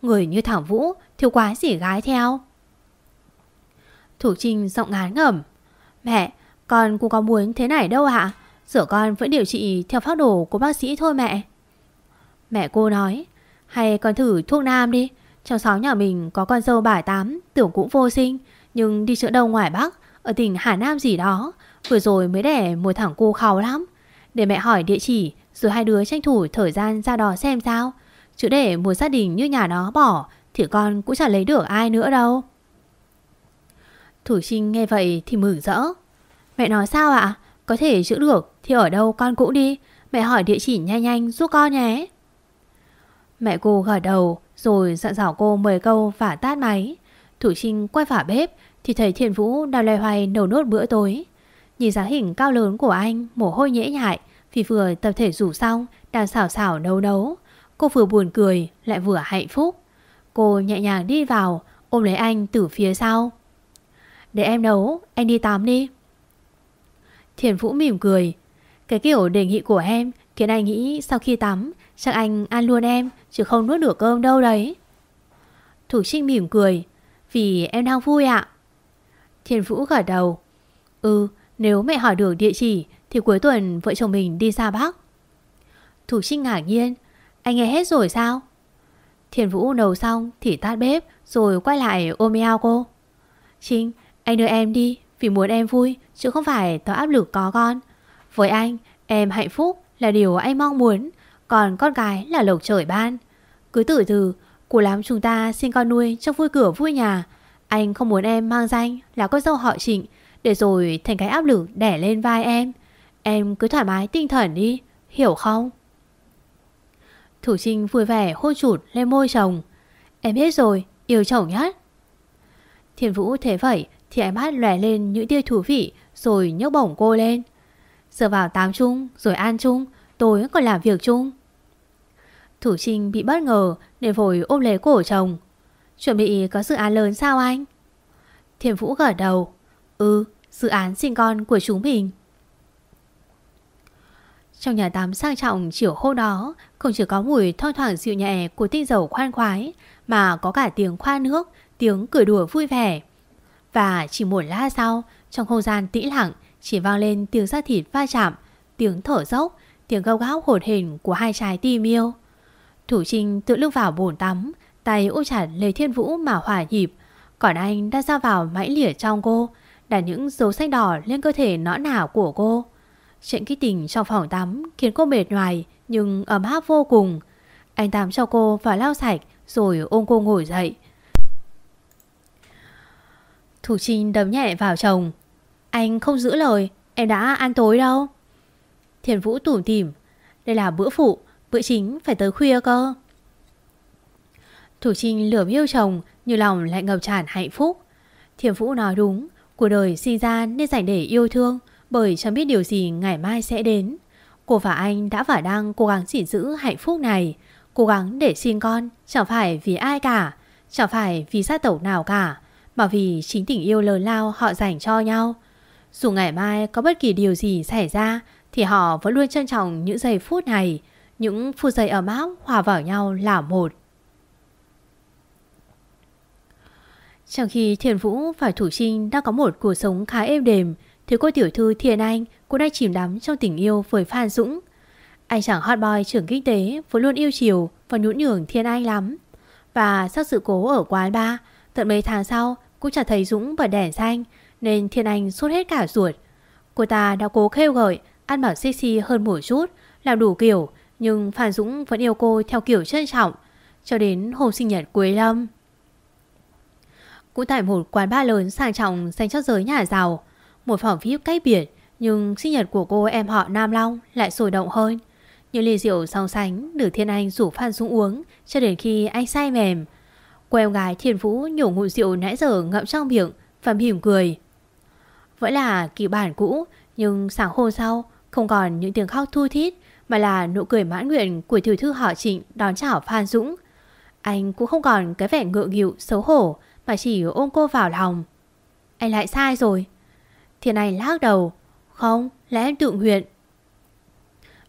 Người như thẳng Vũ thiếu quá gì gái theo. Thủ Trinh giọng ngán ngẩm. Mẹ, con cũng có muốn thế này đâu ạ. Giờ con vẫn điều trị theo phác đồ của bác sĩ thôi mẹ. Mẹ cô nói, Hay con thử thuốc nam đi. Trong xóm nhà mình có con dâu bài tám, Tưởng cũng vô sinh, Nhưng đi chữa đâu ngoài Bắc, Ở tỉnh Hà Nam gì đó. Vừa rồi mới đẻ một thằng cô khâu lắm. Để mẹ hỏi địa chỉ, Rồi hai đứa tranh thủ thời gian ra đò xem sao. Chứ để một gia đình như nhà nó bỏ, Thì con cũng chẳng lấy được ai nữa đâu. Thủ Trinh nghe vậy thì mừng rỡ. Mẹ nói sao ạ? Có thể chữa được, thì ở đâu con cũng đi. Mẹ hỏi địa chỉ nhanh nhanh, giúp con nhé. Mẹ cô gật đầu, Rồi dặn dò cô mời câu và tát máy. Thủ Trinh quay phả bếp, Thì thấy Thiền Vũ đang loay hoay nấu nốt bữa tối. Nhìn dáng hình cao lớn của anh, Mồ hôi nhễ nhại, Vì vừa tập thể rủ xong, Đang xảo xảo nấu nấu. Cô vừa buồn cười, lại vừa hạnh phúc. Cô nhẹ nhàng đi vào, Ôm lấy anh từ phía sau. Để em nấu Anh đi tắm đi. Thiền Vũ mỉm cười. Cái kiểu đề nghị của em Khiến anh nghĩ sau khi tắm, Chắc anh ăn luôn em, Chứ không nuốt nửa cơm đâu đấy. Thủ Trinh mỉm cười. Vì em đang vui ạ. Thiền Vũ gật đầu. Ừ nếu mẹ hỏi được địa chỉ, Thì cuối tuần vợ chồng mình đi xa Bắc Thủ Trinh ngạc nhiên. Anh nghe hết rồi sao? Thiền Vũ nấu xong thì tắt bếp, Rồi quay lại ôm eo cô. Trinh, anh đưa em đi. Vì muốn em vui chứ không phải tỏ áp lực có con. Với anh em hạnh phúc là điều anh mong muốn Còn con gái là lộc trời ban. Cứ từ từ Của lắm chúng ta sinh con nuôi trong vui cửa vui nhà. Anh không muốn em mang danh là con dâu họ trịnh Để rồi thành cái áp lực đẻ lên vai em. Em cứ thoải mái tinh thần đi Hiểu không? Thủ Trinh vui vẻ hôn chụt lên môi chồng. Em biết rồi, yêu chồng nhất. Thiền Vũ thế vậy thì ánh mắt lẻ lên những tia thú vị, Rồi nhấc bổng cô lên. Giờ vào tám chung, rồi ăn chung, Tối còn làm việc chung. Thủ Trinh bị bất ngờ, Nên vội ôm lấy cổ chồng. Chuẩn bị có dự án lớn sao anh? Thiên Vũ gật đầu. Ừ dự án sinh con của chúng mình. Trong nhà tắm sang trọng chiều hôm đó, Không chỉ có mùi thoang thoảng dịu nhẹ Của tinh dầu khoan khoái, Mà có cả tiếng khoa nước, Tiếng cười đùa vui vẻ. Và chỉ một lát sau, Trong không gian tĩnh lặng, Chỉ vang lên tiếng da thịt va chạm, Tiếng thở dốc, Tiếng gâu gáo hổn hình của hai trái tim yêu. Thủ Trinh tự lưng vào bồn tắm, Tay ôm chặt lê thiên vũ mà hòa nhịp. Còn anh đã ra vào mãi lỉa trong cô, Đặt những dấu xanh đỏ lên cơ thể nõn nả của cô. Chuyện kích tình trong phòng tắm khiến cô mệt nhoài, nhưng ấm áp vô cùng. Anh tắm cho cô và lau sạch, Rồi ôm cô ngồi dậy. Thủ Trinh đấm nhẹ vào chồng. Anh không giữ lời, Em đã ăn tối đâu. Thiền Vũ tủm tỉm. Đây là bữa phụ, Bữa chính phải tới khuya cơ. Thủ Trinh lửa yêu chồng Như lòng lại ngập tràn hạnh phúc. Thiền Vũ nói đúng, Cuộc đời sinh ra nên dành để yêu thương, Bởi chẳng biết điều gì ngày mai sẽ đến. Cô và anh đã và đang cố gắng gìn giữ hạnh phúc này. Cố gắng để sinh con, Chẳng phải vì ai cả, Chẳng phải vì gia tộc nào cả. Mà vì chính tình yêu lớn lao họ dành cho nhau. Dù ngày mai có bất kỳ điều gì xảy ra, Thì họ vẫn luôn trân trọng những giây phút này, Những phút giây ấm áp hòa vào nhau là một. Trong khi Thiền Vũ và Thủ Trinh đang có một cuộc sống khá êm đềm, Thì cô tiểu thư Thiền Anh cũng đang chìm đắm trong tình yêu với Phan Dũng. Anh chàng hot boy trưởng kinh tế vẫn luôn yêu chiều và nhũn nhường Thiên Anh lắm. Và sau sự cố ở quán bar, Tận mấy tháng sau cũng chẳng thấy Dũng bật đèn xanh Nên Thiên Anh sốt hết cả ruột Cô ta đã cố khêu gợi Ăn bảo sexy hơn một chút Làm đủ kiểu Nhưng Phan Dũng vẫn yêu cô theo kiểu trân trọng Cho đến hôm sinh nhật cuối năm cũng tại một quán bar lớn sang trọng dành cho giới nhà giàu. Một phòng VIP cách biệt, nhưng sinh nhật của cô em họ Nam Long lại sôi động hơn. Những ly rượu song sánh được Thiên Anh rủ Phan Dũng uống cho đến khi anh say mềm. Quen gái Thiên Vũ nhổ ngụm rượu nãy giờ ngậm trong miệng và mỉm cười. Vẫn là kỳ bản cũ, nhưng sáng hôm sau không còn những tiếng khóc thu thít mà là nụ cười mãn nguyện của tiểu thư họ trịnh đón chào Phan Dũng. Anh cũng không còn cái vẻ ngượng nghịu xấu hổ mà chỉ ôm cô vào lòng. Anh lại sai rồi. Thiên Anh lắc đầu. Không, là em tự nguyện.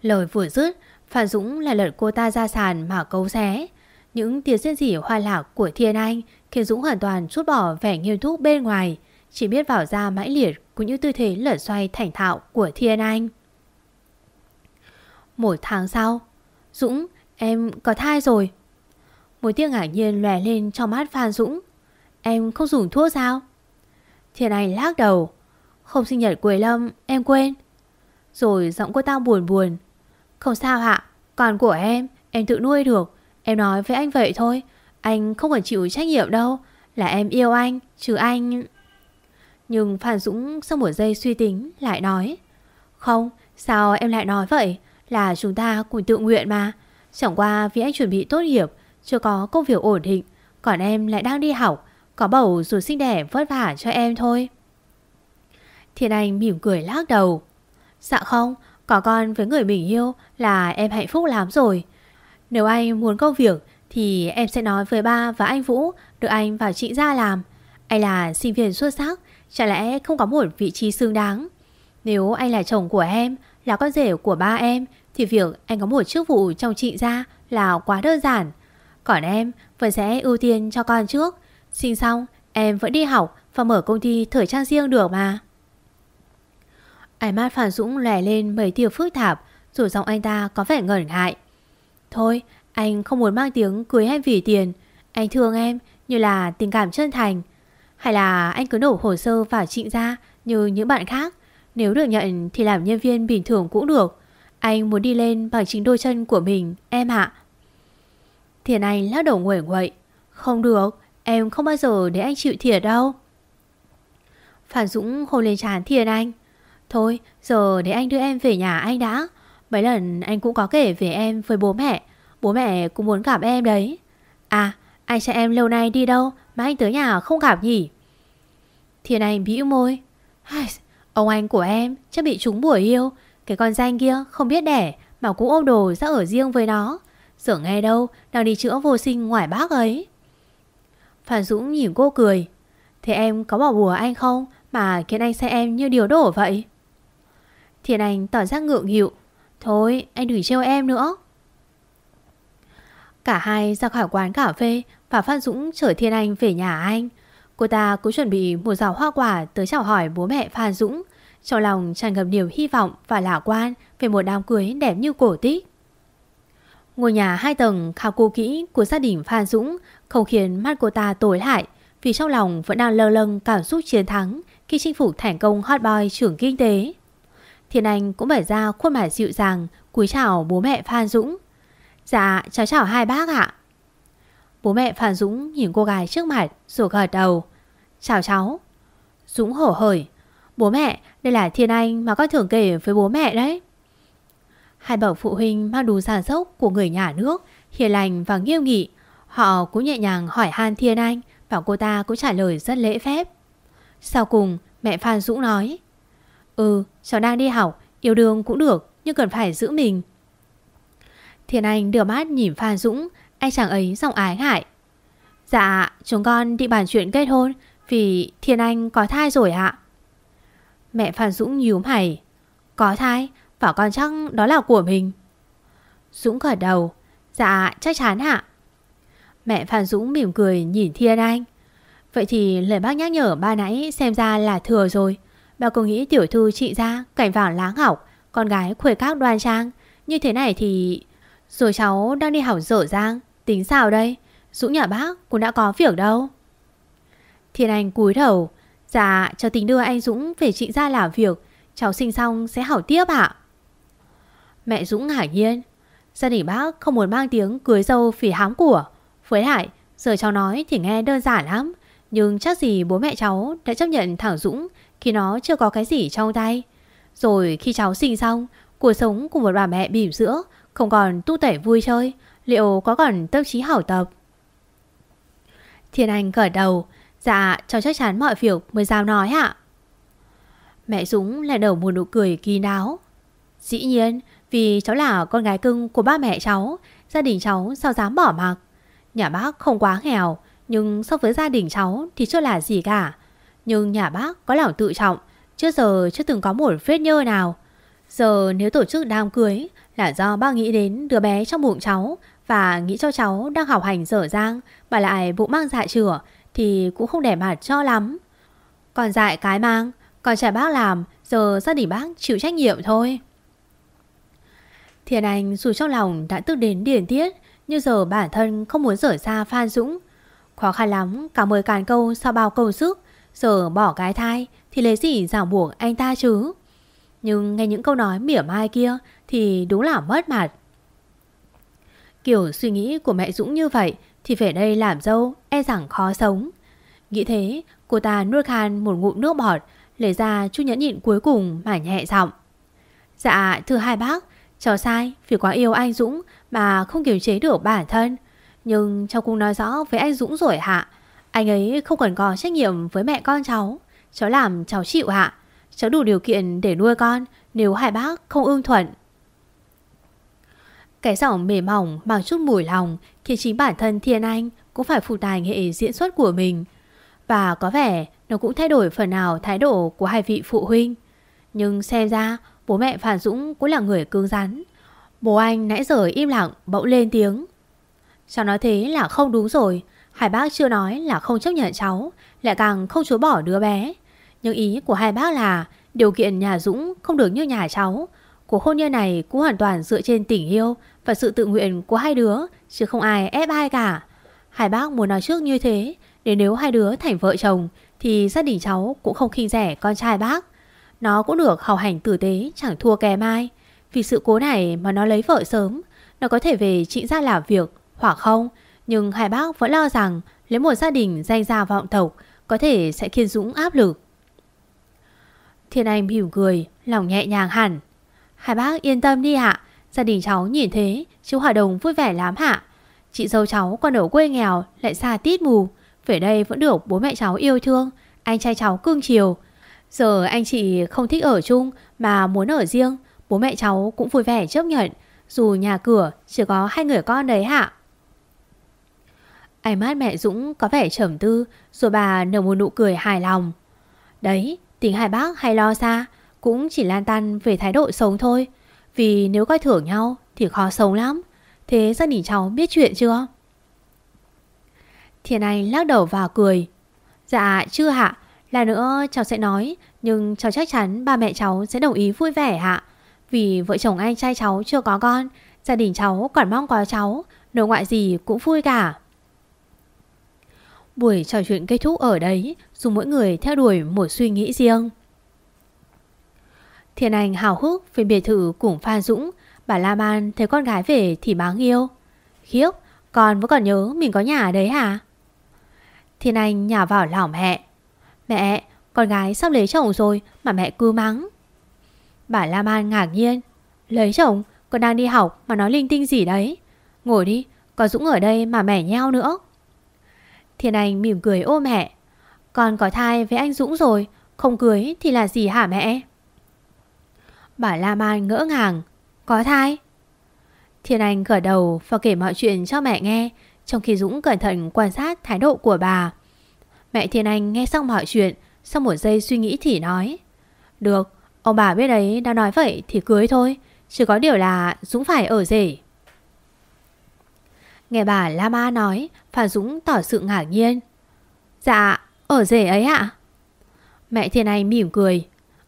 Lời vừa dứt Phan Dũng lại lật cô ta ra sàn mà câu xé. Những tiếng riêng rỉ hoa lạc của Thiên Anh Khiến Dũng hoàn toàn chút bỏ vẻ nghiêm túc bên ngoài Chỉ biết vào ra mãi liệt Cũng như tư thế lở xoay thành thạo của Thiên Anh. Một tháng sau Dũng, em có thai rồi. Một tiếng ngạc nhiên lòe lên trong mắt Phan Dũng. Em không dùng thuốc sao? Thiên Anh lắc đầu. Không sinh nhật Quế Lâm em quên. Rồi giọng cô ta buồn buồn. Không sao ạ, Còn của em em tự nuôi được. Em nói với anh vậy thôi. Anh không cần chịu trách nhiệm đâu. Là em yêu anh chứ anh. Nhưng Phan Dũng sau một giây suy tính lại nói, Không, Sao em lại nói vậy? Là chúng ta cùng tự nguyện mà. Chẳng qua vì anh chuẩn bị tốt nghiệp, Chưa có công việc ổn định, Còn em lại đang đi học, có bầu rồi sinh đẻ vất vả cho em thôi. Thiên Anh mỉm cười lắc đầu Dạ không, Có con với người mình yêu là em hạnh phúc lắm rồi. Nếu anh muốn công việc, Thì em sẽ nói với ba và anh Vũ Được anh vào chị ra làm. Anh là sinh viên xuất sắc, Chả lẽ không có một vị trí xứng đáng? Nếu anh là chồng của em, Là con rể của ba em, Thì việc anh có một chức vụ trong chị ra Là quá đơn giản. Còn em vẫn sẽ ưu tiên cho con trước. Sinh xong, em vẫn đi học Và mở công ty thời trang riêng được mà. Ánh mắt Phản Dũng lè lên mấy tia phức tạp Rồi giọng anh ta có vẻ ngẩn ngại. Thôi, anh không muốn mang tiếng cưới em vì tiền. Anh thương em như là tình cảm chân thành. Hay là anh cứ nổ hồ sơ vào trịnh gia Như những bạn khác. Nếu được nhận thì làm nhân viên bình thường cũng được. Anh muốn đi lên bằng chính đôi chân của mình, Em ạ. Thiền Anh lắc đầu nguội nguậy Không được, Em không bao giờ để anh chịu thiệt đâu. Phản Dũng hôn lên trán Thiền Anh. Thôi, giờ để anh đưa em về nhà anh đã. Mấy lần anh cũng có kể về em với bố mẹ. Bố mẹ cũng muốn gặp em đấy. À anh cho em lâu nay đi đâu Mà anh tới nhà không gặp nhỉ? Thiên Anh bĩu môi. Ông anh của em chắc bị trúng buổi yêu. Cái con danh kia không biết đẻ Mà cũng ôm đồ ra ở riêng với nó. Sợ nghe đâu, Đang đi chữa vô sinh ngoài bác ấy. Phan Dũng nhìn cô cười. Thế em có bỏ bùa anh không Mà khiến anh xem em như điều đổ vậy? Thiên Anh tỏ ra ngượng nghịu. Thôi, anh đừng trêu em nữa. Cả hai ra khỏi quán cà phê Và Phan Dũng chở Thiên Anh về nhà anh. Cô ta cũng chuẩn bị một giỏ hoa quả Tới chào hỏi bố mẹ Phan Dũng. Trong lòng tràn ngập niềm hy vọng và lạc quan Về một đám cưới đẹp như cổ tích. Ngôi nhà hai tầng khá cô kỹ của gia đình Phan Dũng không khiến mắt cô ta tối lại vì trong lòng vẫn đang lơ lâng cảm xúc chiến thắng khi chinh phục thành công hot boy trưởng kinh tế. Thiên Anh cũng bày ra khuôn mặt dịu dàng, cúi chào bố mẹ Phan Dũng. Dạ cháu chào hai bác ạ. Bố mẹ Phan Dũng nhìn cô gái trước mặt, Rồi gật đầu. Chào cháu. Dũng hổ hởi. Bố mẹ, đây là Thiên Anh mà con thường kể với bố mẹ đấy. Hai bậc phụ huynh mang đủ sản dốc của người nhà nước, Hiền lành và nghiêm nghị. Họ cũng nhẹ nhàng hỏi han Thiên Anh Và cô ta cũng trả lời rất lễ phép. Sau cùng, mẹ Phan Dũng nói Ừ cháu đang đi học, Yêu đương cũng được, Nhưng cần phải giữ mình. Thiên Anh đưa mắt nhìn Phan Dũng, Anh chàng ấy giọng ái ngại. Dạ chúng con định bàn chuyện kết hôn, Vì Thiên Anh có thai rồi ạ. Mẹ Phan Dũng nhíu mày. Có thai Và con chắc đó là của mình. Dũng gật đầu. Dạ chắc chắn ạ. Mẹ Phan Dũng mỉm cười nhìn Thiên Anh. Vậy thì lời bác nhắc nhở ba nãy xem ra là thừa rồi. Bà cũng nghĩ tiểu thư chị ra cảnh vàng láng học Con gái khuê các đoan trang. Như thế này thì Rồi cháu đang đi học dở dang, Tính sao đây? Dũng nhà bác cũng đã có việc đâu. Thiên Anh cúi đầu. Dạ cháu tính đưa anh Dũng về trị ra làm việc. Cháu sinh xong sẽ hảo tiếp ạ. Mẹ Dũng ngạc nhiên. Gia đình bác không muốn mang tiếng cưới dâu phỉ hám của. Với lại, Giờ cháu nói thì nghe đơn giản lắm. Nhưng chắc gì bố mẹ cháu đã chấp nhận thẳng Dũng khi nó chưa có cái gì trong tay. Rồi khi cháu sinh xong, Cuộc sống của một bà mẹ bỉm sữa, Không còn tu tẩy vui chơi, Liệu có còn tâm trí hảo tập? Thiên Anh gật đầu Dạ cháu chắc chắn mọi việc mới dám nói ạ. Mẹ Dũng lại nở một nụ cười kỳ đáo Dĩ nhiên, Vì cháu là con gái cưng của ba mẹ cháu, Gia đình cháu sao dám bỏ mặc? Nhà bác không quá nghèo, Nhưng so với gia đình cháu thì chưa là gì cả. Nhưng nhà bác có lòng tự trọng, Trước giờ chưa từng có một vết nhơ nào. Giờ nếu tổ chức đám cưới Là do bác nghĩ đến đứa bé trong bụng cháu Và nghĩ cho cháu đang học hành dở dang Mà lại bụng mang dạ chửa Thì cũng không để mặt cho lắm. Còn dại cái mang, Còn trẻ bác làm, Giờ gia đình bác chịu trách nhiệm thôi. Thiền Anh dù trong lòng đã tức đến điển tiết, Nhưng giờ bản thân không muốn rời xa Phan Dũng. Khó khăn lắm, Cả mười càn câu sau bao câu sức Giờ bỏ cái thai, Thì lấy gì ràng buộc anh ta chứ? Nhưng nghe những câu nói mỉa mai kia, Thì đúng là mất mặt. Kiểu suy nghĩ của mẹ Dũng như vậy, Thì về đây làm dâu E rằng khó sống. Nghĩ thế, cô ta nuốt khan một ngụm nước bọt, Lấy ra chút nhẫn nhịn cuối cùng mà nhẹ giọng. Dạ thưa hai bác Cháu sai, vì quá yêu anh Dũng Mà không kiềm chế được bản thân. Nhưng cháu cũng nói rõ với anh Dũng rồi hạ anh ấy không cần có trách nhiệm với mẹ con cháu. Cháu làm cháu chịu hạ Cháu đủ điều kiện để nuôi con, Nếu hai bác không ưng thuận. Cái giọng mềm mỏng Bằng chút mùi lòng Khiến chính bản thân Thiên Anh Cũng phải phụ tài hệ diễn xuất của mình. Và có vẻ nó cũng thay đổi phần nào Thái độ của hai vị phụ huynh. Nhưng xem ra, Bố mẹ phản Dũng cũng là người cứng rắn. Bố anh nãy giờ im lặng, bỗng lên tiếng. Cháu nói thế là không đúng rồi. Hai bác chưa nói là không chấp nhận cháu, Lại càng không chối bỏ đứa bé. Nhưng ý của hai bác là Điều kiện nhà Dũng không được như nhà cháu. Cuộc hôn nhân này cũng hoàn toàn dựa trên tình yêu Và sự tự nguyện của hai đứa, Chứ không ai ép ai cả. Hai bác muốn nói trước như thế, Để nếu hai đứa thành vợ chồng, Thì gia đình cháu cũng không khinh rẻ con trai bác. Nó cũng được học hành tử tế, chẳng thua kém ai. Vì sự cố này mà nó lấy vợ sớm, Nó có thể về trịnh gia làm việc, hoặc không nhưng hai bác vẫn lo rằng Lấy một gia đình danh gia vọng tộc Có thể sẽ khiến Dũng áp lực. Thiên Anh mỉm cười Lòng nhẹ nhàng hẳn. Hai bác yên tâm đi ạ Gia đình cháu nhìn thế Chú Hòa Đồng vui vẻ lắm hạ Chị dâu cháu còn ở quê nghèo Lại xa tít mù. Về đây vẫn được bố mẹ cháu yêu thương Anh trai cháu cưng chiều. Giờ anh chị không thích ở chung mà muốn ở riêng, bố mẹ cháu cũng vui vẻ chấp nhận, dù nhà cửa chỉ có hai người con đấy hạ Ánh mắt mẹ Dũng có vẻ trầm tư, rồi bà nở một nụ cười hài lòng. Đấy, tính hai bác hay lo xa, cũng chỉ lan tăn về thái độ sống thôi. Vì nếu coi thưởng nhau thì khó sống lắm. Thế gia đình cháu biết chuyện chưa? Thiên Anh lắc đầu và cười. Dạ chưa hạ, là nữa cháu sẽ nói Nhưng cháu chắc chắn ba mẹ cháu sẽ đồng ý vui vẻ hạ Vì vợ chồng anh trai cháu chưa có con Gia đình cháu còn mong có cháu Nội ngoại gì cũng vui cả Buổi trò chuyện kết thúc ở đấy, Dù mỗi người theo đuổi một suy nghĩ riêng. Thiên Anh hào hức về biệt thự cùng Phan Dũng, Bà La Ban thấy con gái về thì báng yêu Khiếp, Con vẫn còn nhớ mình có nhà ở đấy hả? Thiên Anh nhả vào lòng mẹ. Mẹ, Con gái sắp lấy chồng rồi Mà mẹ cứ mắng. Bà La Man ngạc nhiên. Lấy chồng, Con đang đi học mà nói linh tinh gì đấy. Ngồi đi, Có Dũng ở đây mà mẻ nheo nữa. Thiên Anh mỉm cười ôm mẹ. Con có thai với anh Dũng rồi Không cưới thì là gì hả mẹ? Bà la An ngỡ ngàng. Có thai? Thiên Anh gật đầu và kể mọi chuyện cho mẹ nghe Trong khi Dũng cẩn thận quan sát thái độ của bà. Mẹ Thiên Anh nghe xong mọi chuyện Sau một giây suy nghĩ thì nói Được, ông bà biết đấy đã nói vậy thì cưới thôi Chỉ có điều là Dũng phải ở rể. Nghe bà Lama nói Phan Dũng tỏ sự ngạc nhiên. Dạ, ở rể ấy ạ. Mẹ Thiên Anh mỉm cười.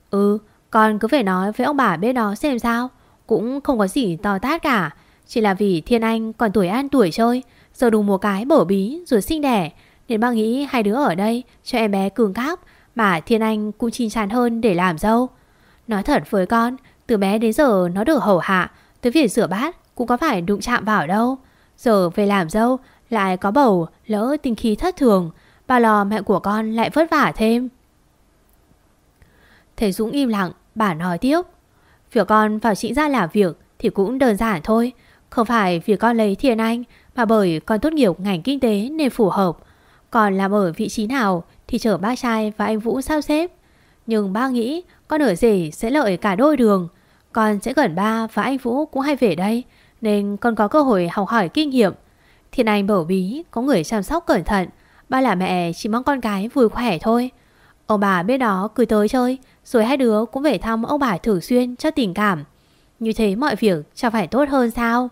Ừ, con cứ phải nói với ông bà bên đó xem sao. Cũng không có gì to tát cả. Chỉ là vì Thiên Anh còn tuổi ăn tuổi chơi Giờ đùng một cái bổ bí rồi sinh đẻ. Nên ba nghĩ hai đứa ở đây Cho em bé cường cáp Mà Thiên Anh cũng chín chắn hơn để làm dâu. Nói thật với con Từ bé đến giờ nó được hầu hạ Tới việc rửa bát cũng có phải đụng chạm vào đâu. Giờ về làm dâu lại có bầu, lỡ tình khí thất thường, Bà lo mẹ của con lại vất vả thêm. Thầy Dũng im lặng, Bà nói tiếp, Việc con vào chị ra làm việc Thì cũng đơn giản thôi, Không phải vì con lấy Thiên Anh Mà bởi con tốt nghiệp ngành kinh tế nên phù hợp. Còn làm ở vị trí nào Thì chở ba trai và anh Vũ sao xếp. Nhưng ba nghĩ Con ở rể sẽ lợi cả đôi đường, Con sẽ gần ba và anh Vũ cũng hay về đây, Nên con có cơ hội học hỏi kinh nghiệm. Thiên Anh bảo bí Có người chăm sóc cẩn thận. Ba là mẹ chỉ mong con gái vui khỏe thôi. Ông bà bên đó cứ tới chơi. Rồi hai đứa cũng về thăm ông bà thường xuyên cho tình cảm. Như thế mọi việc chẳng phải tốt hơn sao?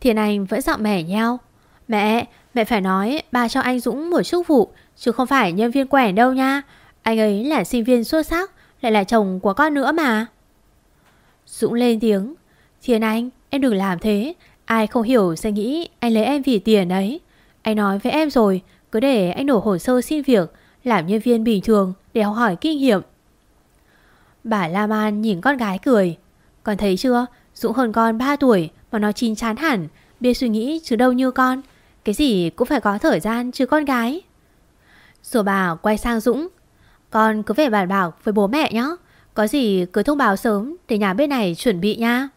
Thiên Anh vẫn giọng mẻ nhau Mẹ, mẹ phải nói ba cho anh Dũng một chức vụ Chứ không phải nhân viên quèn đâu nha. Anh ấy là sinh viên xuất sắc Lại là chồng của con nữa mà. Dũng lên tiếng. Thiên Anh, em đừng làm thế. Ai không hiểu sẽ nghĩ anh lấy em vì tiền đấy Anh nói với em rồi, cứ để anh nổ hồ sơ xin việc, Làm nhân viên bình thường để học hỏi kinh nghiệm. Bà Lam An nhìn con gái cười. Con thấy chưa? Dũng hơn con 3 tuổi Mà nó chín chán hẳn, Biết suy nghĩ chứ đâu như con. Cái gì cũng phải có thời gian chứ con gái. Rồi bà quay sang Dũng. Con cứ về bàn bảo với bố mẹ nhé Có gì cứ thông báo sớm Để nhà bên này chuẩn bị nha.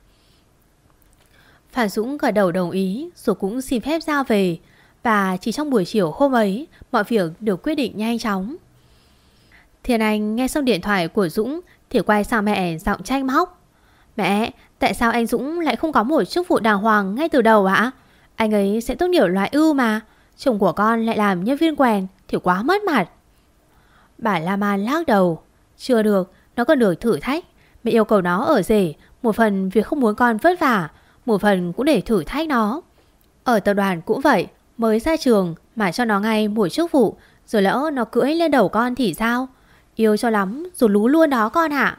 Phan Dũng gật đầu đồng ý, Rồi cũng xin phép ra về. Và chỉ trong buổi chiều hôm ấy, Mọi việc được quyết định nhanh chóng. Thiên Anh nghe xong điện thoại của Dũng Thì quay sang mẹ giọng trách móc. Mẹ, Tại sao anh Dũng lại không có một chức vụ đàng hoàng Ngay từ đầu ạ? Anh ấy sẽ tốt nghiệp loại ưu mà, Chồng của con lại làm nhân viên quèn Thì quá mất mặt. Bà La Man lắc đầu. Chưa được, Nó còn được thử thách. Mẹ yêu cầu nó ở rể, Một phần vì không muốn con vất vả một phần cũng để thử thách nó. Ở tập đoàn cũng vậy Mới ra trường mà cho nó ngay một chức vụ Rồi lỡ nó cưỡi lên đầu con thì sao? Yêu cho lắm rồi lú luôn đó con ạ.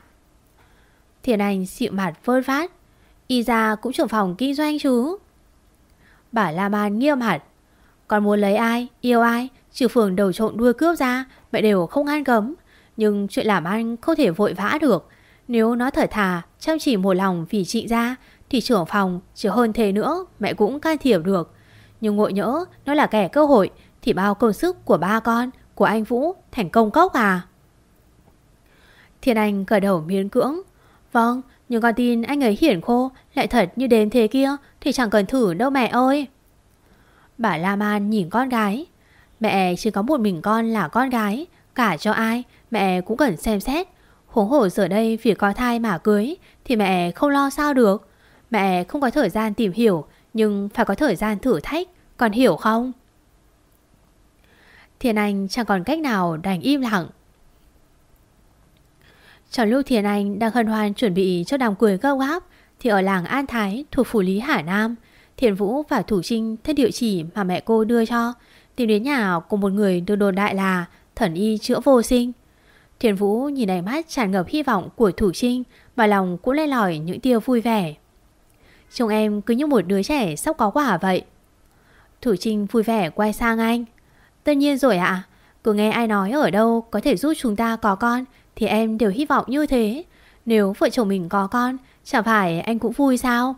Thiền Anh xịu mặt vơi phát Y ra cũng trưởng phòng kinh doanh chứ. Bà La Man nghiêm hẳn Con muốn lấy ai, yêu ai Trừ phường đầu trộn đuôi cướp ra Mẹ đều không ăn cấm. Nhưng chuyện làm ăn không thể vội vã được. Nếu nó thở thà Chăm chỉ một lòng vì chị ra thì trưởng phòng chỉ hơn thế nữa, Mẹ cũng can thiệp được. Nhưng ngội nhỡ, nó là kẻ cơ hội, Thì bao công sức của ba con, Của anh Vũ, thành công cốc à? Thiên Anh cởi đầu miến cưỡng. Vâng Nhưng con tin anh ấy hiển khô, Lại thật như đến thế kia, Thì chẳng cần thử đâu mẹ ơi. Bà La Man nhìn con gái. Mẹ chỉ có một mình con là con gái, Cả cho ai, Mẹ cũng cần xem xét. Huống hổ giờ đây vì có thai mà cưới, Thì mẹ không lo sao được. Mẹ không có thời gian tìm hiểu, nhưng phải có thời gian thử thách. Còn hiểu không? Thiền Anh chẳng còn cách nào đành im lặng. Trong lúc Thiền Anh đang hân hoan chuẩn bị cho đám cưới gâu gáp, Thì ở làng An Thái thuộc phủ lý Hà Nam Thiền Vũ và Thủ Trinh theo địa chỉ mà mẹ cô đưa cho. Tìm đến nhà của một người được đồn đại là thần y chữa vô sinh. Thiền Vũ nhìn ánh mắt tràn ngập hy vọng của Thủ Trinh Và lòng cũng lên lỏi những tia vui vẻ. Trông em cứ như một đứa trẻ sắp có quả vậy. Thủ Trinh vui vẻ quay sang anh. Tất nhiên rồi ạ. Cứ nghe ai nói ở đâu có thể giúp chúng ta có con Thì em đều hy vọng như thế. Nếu vợ chồng mình có con Chẳng phải anh cũng vui sao?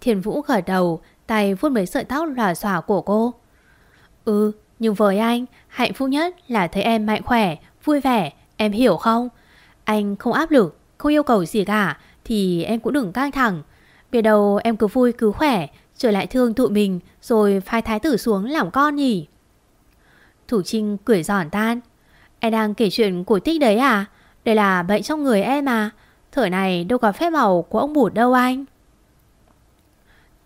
Thiền Vũ gật đầu, tay vuốt mấy sợi tóc lòa xòa của cô. Ừ, nhưng với anh, hạnh phúc nhất là thấy em mạnh khỏe, vui vẻ, em hiểu không? Anh không áp lực, không yêu cầu gì cả, thì em cũng đừng căng thẳng. Biết đâu em cứ vui cứ khỏe, trở lại thương tụi mình, rồi phai thái tử xuống làm con nhỉ? Thủ Trinh cười giòn tan. Em đang kể chuyện cổ tích đấy à? Đây là bệnh trong người em à? Thời này đâu có phép màu của ông bụt đâu anh.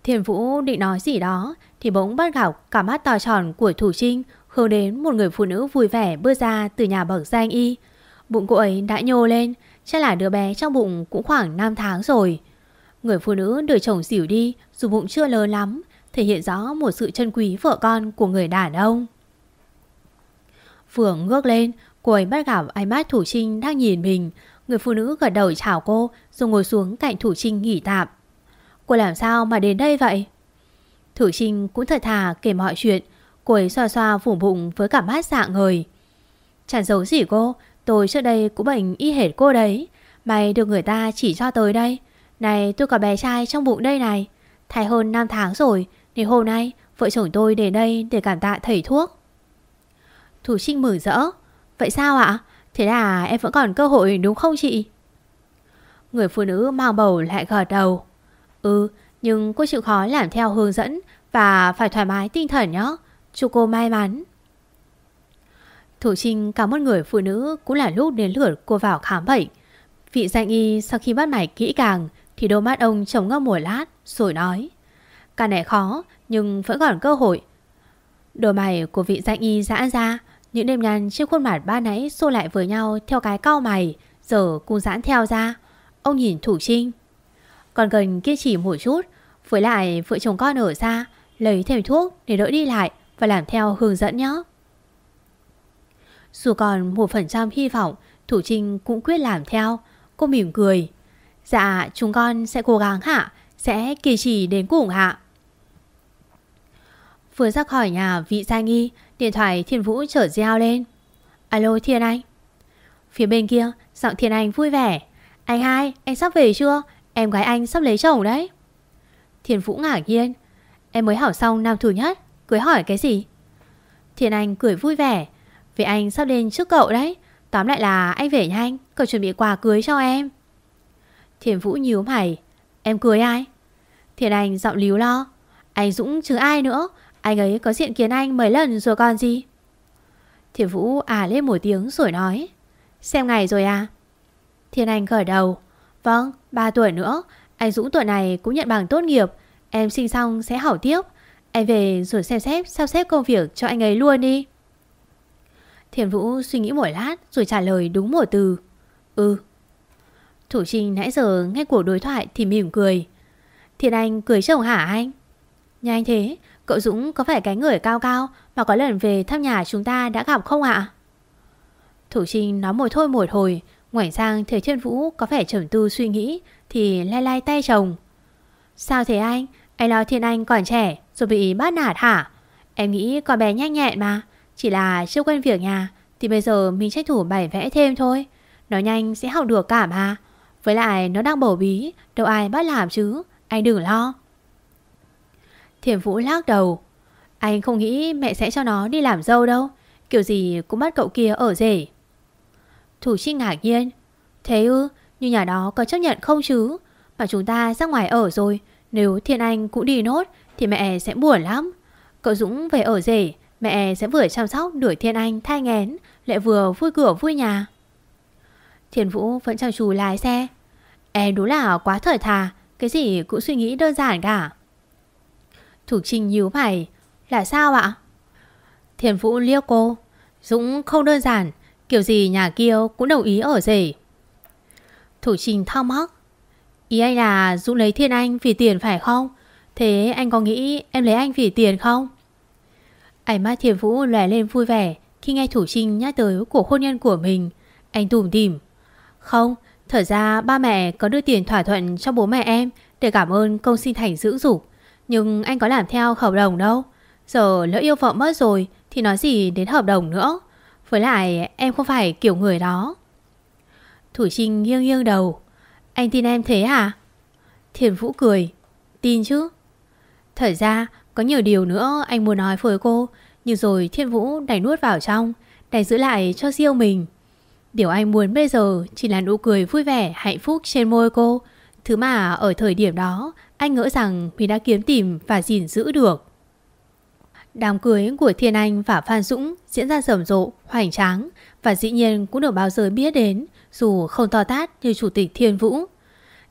Thiền Vũ định nói gì đó thì bỗng bắt gặp cả mắt to tròn của Thủ Trinh hướng đến một người phụ nữ vui vẻ bước ra từ nhà bậc danh y. Bụng cô ấy đã nhô lên, chắc là đứa bé trong bụng cũng khoảng 5 tháng rồi. Người phụ nữ đưa chồng xỉu đi dù bụng chưa lớn lắm, thể hiện rõ một sự chân quý vợ con của người đàn ông. Vừa ngước lên, cô ấy bắt gặp ánh mắt Thủ Trinh đang nhìn mình. Người phụ nữ gật đầu chào cô rồi ngồi xuống cạnh Thủ Trinh nghỉ tạm. Cô làm sao mà đến đây vậy? Thủ Trinh cũng thật thà kể mọi chuyện. Cô ấy xoa xoa phủ bụng với cảm mắt dạng người. Chẳng giấu gì cô, tôi trước đây cũng bệnh y hệt cô đấy. Mày được người ta chỉ cho tới đây. Này tôi có bé trai trong bụng đây này. Thai hơn 5 tháng rồi, thì hôm nay vợ chồng tôi đến đây để cảm tạ thầy thuốc. Thủ Trinh mừng rỡ. Vậy sao ạ? Thế là em vẫn còn cơ hội đúng không chị? Người phụ nữ mang bầu lại gật đầu. Ừ, nhưng cô chịu khó làm theo hướng dẫn và phải thoải mái tinh thần nhé. Chúc cô may mắn. Thủ Trinh cả một người phụ nữ cũng là lúc đến lượt cô vào khám bệnh. Vị danh y sau khi bắt mạch kỹ càng thì đôi mắt ông trông ngâm một lát rồi nói. Cả này khó, nhưng vẫn còn cơ hội. Đôi mày của vị danh y giãn ra, những đêm nhăn trên khuôn mặt ba nãy xô lại với nhau theo cái cao mày, giờ cũng giãn theo ra. Ông nhìn Thủ Trinh. Còn cần kiên trì một chút, Với lại vợ chồng con ở xa, Lấy thêm thuốc để đỡ đi lại Và làm theo hướng dẫn nhé dù còn một phần trăm hy vọng, Thủ Trinh cũng quyết làm theo. Cô mỉm cười. Dạ chúng con sẽ cố gắng hạ Sẽ kiên trì đến cùng hạ Vừa ra khỏi nhà vị gia nghi, Điện thoại Thiên Vũ trở reo lên. Alo Thiên Anh. Phía bên kia, giọng Thiên Anh vui vẻ. Anh hai, anh sắp về chưa? Em gái anh sắp lấy chồng đấy. Thiên Vũ ngạc nhiên. Em mới hỏi xong năm thứ nhất, Cưới hỏi cái gì? Thiên Anh cười vui vẻ. Vì anh sắp lên trước cậu đấy. Tóm lại là anh về nhanh Cậu chuẩn bị quà cưới cho em. Thiền Vũ nhíu mày. Em cưới ai? Thiền Anh giọng líu lo. Anh Dũng chứ ai nữa? Anh ấy có diện kiến anh mấy lần rồi còn gì? Thiền Vũ à lên một tiếng rồi nói. Xem ngày rồi à? Thiên Anh gởi đầu. Vâng, 3 tuổi nữa. Anh Dũng tuổi này cũng nhận bằng tốt nghiệp. Em sinh xong sẽ hỏi tiếp. Em về rồi xem xét sắp xếp công việc cho anh ấy luôn đi. Thiền Vũ suy nghĩ một lát rồi trả lời đúng một từ. Ừ. Thủ Trinh nãy giờ nghe cuộc đối thoại thì mỉm cười. Thiên Anh cười chồng hả anh? Nhanh thế, cậu Dũng có phải cái người cao cao mà có lần về thăm nhà chúng ta đã gặp không ạ? Thủ Trinh nói một thôi một hồi Ngoảnh sang thấy Thiên Vũ có vẻ trầm tư suy nghĩ Thì lai lai tay chồng Sao thế anh? Anh lo Thiên Anh còn trẻ Rồi bị bắt nạt hả? Em nghĩ con bé nhanh nhẹn mà chỉ là chưa quen việc nhà Thì bây giờ mình tranh thủ bày vẽ thêm thôi. Nó nhanh sẽ học được cả mà. Với lại nó đang bổ bí, Đâu ai bắt làm chứ? Anh đừng lo. Thiểm Vũ lắc đầu. Anh không nghĩ mẹ sẽ cho nó đi làm dâu đâu. Kiểu gì cũng bắt cậu kia ở rể. Thủ Trinh ngạc nhiên. Thế ư, như nhà đó có chấp nhận không chứ? Mà chúng ta ra ngoài ở rồi. Nếu Thiên Anh cũng đi nốt, Thì mẹ sẽ buồn lắm. Cậu Dũng về ở rể. Mẹ sẽ vừa chăm sóc đuổi Thiên Anh thai nghén, Lại vừa vui cửa vui nhà. Thiên Vũ vẫn chăm chú lái xe. Em đúng là quá thời thà Cái gì cũng suy nghĩ đơn giản cả. Thủ Trinh nhíu mày Là sao ạ? Thiên Vũ liêu cô Dũng không đơn giản Kiểu gì nhà kia cũng đồng ý ở rể. Thủ trình thao mắc Ý anh là Dũng lấy Thiên Anh vì tiền phải không? Thế anh có nghĩ em lấy anh vì tiền không? Ánh mắt Thiền Vũ lè lên vui vẻ Khi nghe Thủ Trinh nhắc tới của hôn nhân của mình. Anh tủm tỉm. Không, Thật ra ba mẹ có đưa tiền thỏa thuận cho bố mẹ em Để cảm ơn công sinh thành dưỡng dục. Nhưng anh có làm theo hợp đồng đâu. Giờ lỡ yêu vợ mất rồi Thì nói gì đến hợp đồng nữa. Với lại em không phải kiểu người đó. Thủ Trinh nghiêng nghiêng đầu. Anh tin em thế à? Thiền Vũ cười. Tin chứ. Thật ra có nhiều điều nữa anh muốn nói với cô Nhưng rồi Thiên Vũ đành nuốt vào trong Đành giữ lại cho riêng mình Điều anh muốn bây giờ chỉ là nụ cười vui vẻ, hạnh phúc trên môi cô. Thứ mà ở thời điểm đó anh ngỡ rằng mình đã kiếm tìm và gìn giữ được. Đám cưới của Thiên Anh và Phan Dũng diễn ra rầm rộ, hoành tráng và dĩ nhiên cũng được báo giới biết đến dù không to tát như Chủ tịch Thiên Vũ.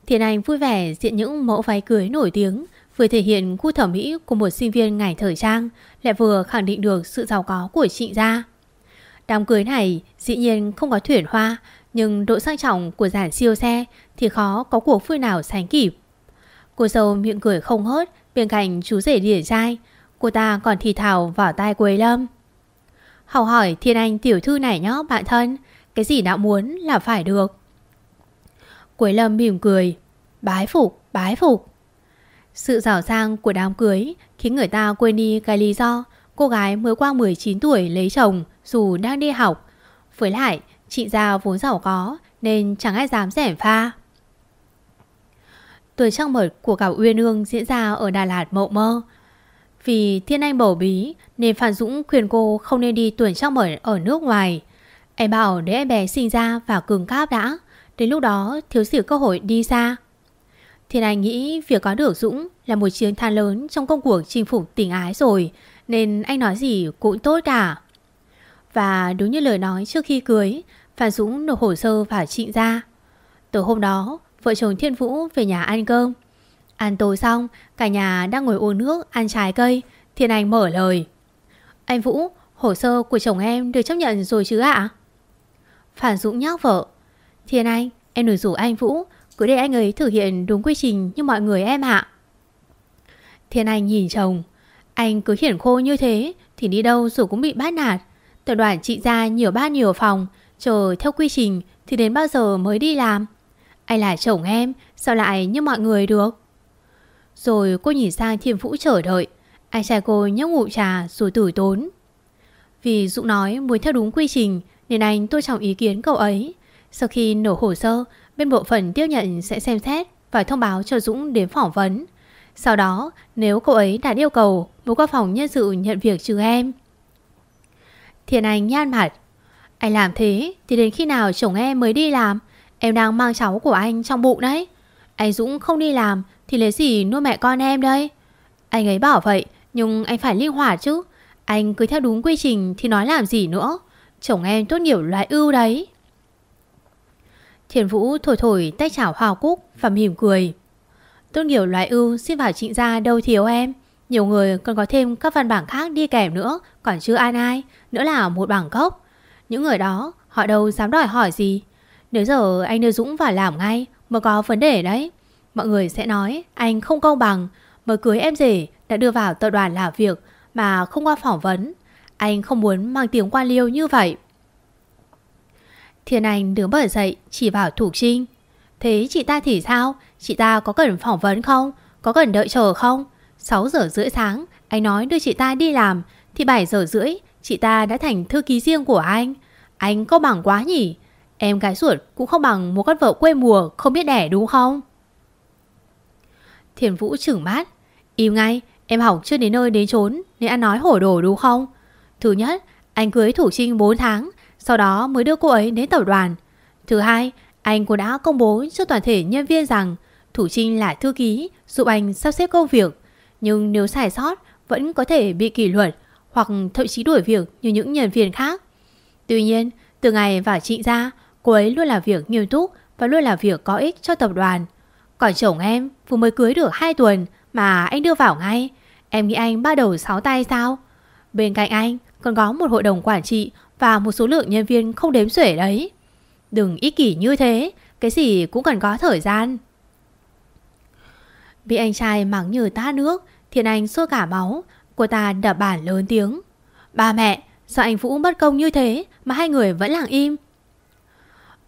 Thiên Anh vui vẻ diện những mẫu váy cưới nổi tiếng vừa thể hiện khu thẩm mỹ của một sinh viên ngành thời trang lại vừa khẳng định được sự giàu có của chị gia. Đám cưới này dĩ nhiên không có thuyền hoa nhưng độ sang trọng của giản siêu xe thì khó có cuộc vui nào sánh kịp. Cô dâu miệng cười không hớt bên cạnh chú rể đỉa trai. Cô ta còn thì thào vào tai Quế Lâm. Học hỏi thiên anh tiểu thư này nhó bạn thân. Cái gì đã muốn là phải được. Quế Lâm mỉm cười. Bái phục, bái phục. Sự rào sang của đám cưới khiến người ta quên đi cái lý do cô gái mới qua 19 tuổi lấy chồng dù đang đi học. Với lại, chị già vốn giàu có nên chẳng ai dám rẻ pha. Tuổi trăng mật của cả Uyên Ương diễn ra ở Đà Lạt mộng mơ. Vì thiên anh bầu bí nên Phan Dũng khuyên cô không nên đi tuổi trăng mật ở nước ngoài. Em bảo để em bé sinh ra và cường cáp đã. Đến lúc đó thiếu sự cơ hội đi xa. Thiên Anh nghĩ việc có được Dũng là một chiến thắng lớn trong công cuộc chinh phục tình ái rồi. Nên anh nói gì cũng tốt cả. Và đúng như lời nói trước khi cưới, Phan Dũng nộp hồ sơ vào trịnh ra. Tối hôm đó, vợ chồng Thiên Vũ về nhà ăn cơm. Ăn tối xong, cả nhà đang ngồi uống nước, ăn trái cây. Thiên Anh mở lời. Anh Vũ, hồ sơ của chồng em được chấp nhận rồi chứ ạ? Phan Dũng nhắc vợ. Thiên Anh, em đừng rủ anh Vũ, cứ để anh ấy thực hiện đúng quy trình như mọi người em ạ. Thiên Anh nhìn chồng. Anh cứ hiển khô như thế thì đi đâu rồi cũng bị bắt nạt. Tập đoàn trị ra nhiều ba nhiều phòng, Chờ theo quy trình Thì đến bao giờ mới đi làm Anh là chồng em, Sao lại như mọi người được Rồi cô nhìn sang thiên vũ chờ đợi Anh trai cô nhấp ngụ trà rồi tử tốn Vì Dũng nói muốn theo đúng quy trình Nên anh tôn trọng ý kiến cậu ấy Sau khi nổ hồ sơ Bên bộ phận tiếp nhận sẽ xem xét Và thông báo cho Dũng đến phỏng vấn. Sau đó, nếu cô ấy đạt yêu cầu, bộ qua phòng nhân sự nhận việc trừ em. Thiên Anh nhan mặt. Anh làm thế thì đến khi nào chồng em mới đi làm? Em đang mang cháu của anh trong bụng đấy. Anh Dũng không đi làm Thì lấy gì nuôi mẹ con em đây? Anh ấy bảo vậy, Nhưng anh phải linh hoạt chứ. Anh cứ theo đúng quy trình thì nói làm gì nữa. Chồng em tốt nghiệp loại ưu đấy. Thiền Vũ thổi thổi tay chảo hòa cúc Và mỉm cười. Tốt nghiệp loại ưu xin vào trịnh gia đâu thiếu em. Nhiều người còn có thêm các văn bản khác đi kèm nữa, Còn chưa ai ai, Nữa là một bảng gốc. Những người đó, họ đâu dám đòi hỏi gì. Nếu giờ anh đưa Dũng vào làm ngay, Mà có vấn đề đấy. Mọi người sẽ nói, anh không công bằng Mới cưới em rể đã đưa vào tập đoàn làm việc Mà không qua phỏng vấn. Anh không muốn mang tiếng quan liêu như vậy. Thiên Anh đứng bởi dậy, chỉ vào Thủ Trinh. Thế chị ta thì sao? Chị ta có cần phỏng vấn không? Có cần đợi chờ không? 6 giờ rưỡi sáng, Anh nói đưa chị ta đi làm. Thì 7 giờ rưỡi, chị ta đã thành thư ký riêng của anh. Anh có bằng quá nhỉ? Em gái ruột cũng không bằng một con vợ quê mùa, Không biết đẻ đúng không? Thiền Vũ chửng mát Im ngay, em học chưa đến nơi đến trốn Nên ăn nói hổ đồ đúng không? Thứ nhất, anh cưới Thủ Trinh 4 tháng sau đó mới đưa cô ấy đến tập đoàn Thứ hai anh cũng đã công bố cho toàn thể nhân viên rằng Thủ Trinh là thư ký giúp anh sắp xếp công việc nhưng nếu sai sót vẫn có thể bị kỷ luật hoặc thậm chí đuổi việc như những nhân viên khác. Tuy nhiên, từ ngày vào trịnh ra, cô ấy luôn làm việc nghiêm túc và luôn làm việc có ích cho tập đoàn. Còn chồng em vừa mới cưới được 2 tuần mà anh đưa vào ngay. Em nghĩ anh ba đầu sáu tay sao? Bên cạnh anh còn có một hội đồng quản trị và một số lượng nhân viên không đếm xuể đấy. Đừng ích kỷ như thế, cái gì cũng cần có thời gian. Bị anh trai mắng như tát nước Thiên Anh sôi cả máu Cô ta đập bản lớn tiếng. Ba mẹ sao anh Vũ bất công như thế Mà hai người vẫn lặng im?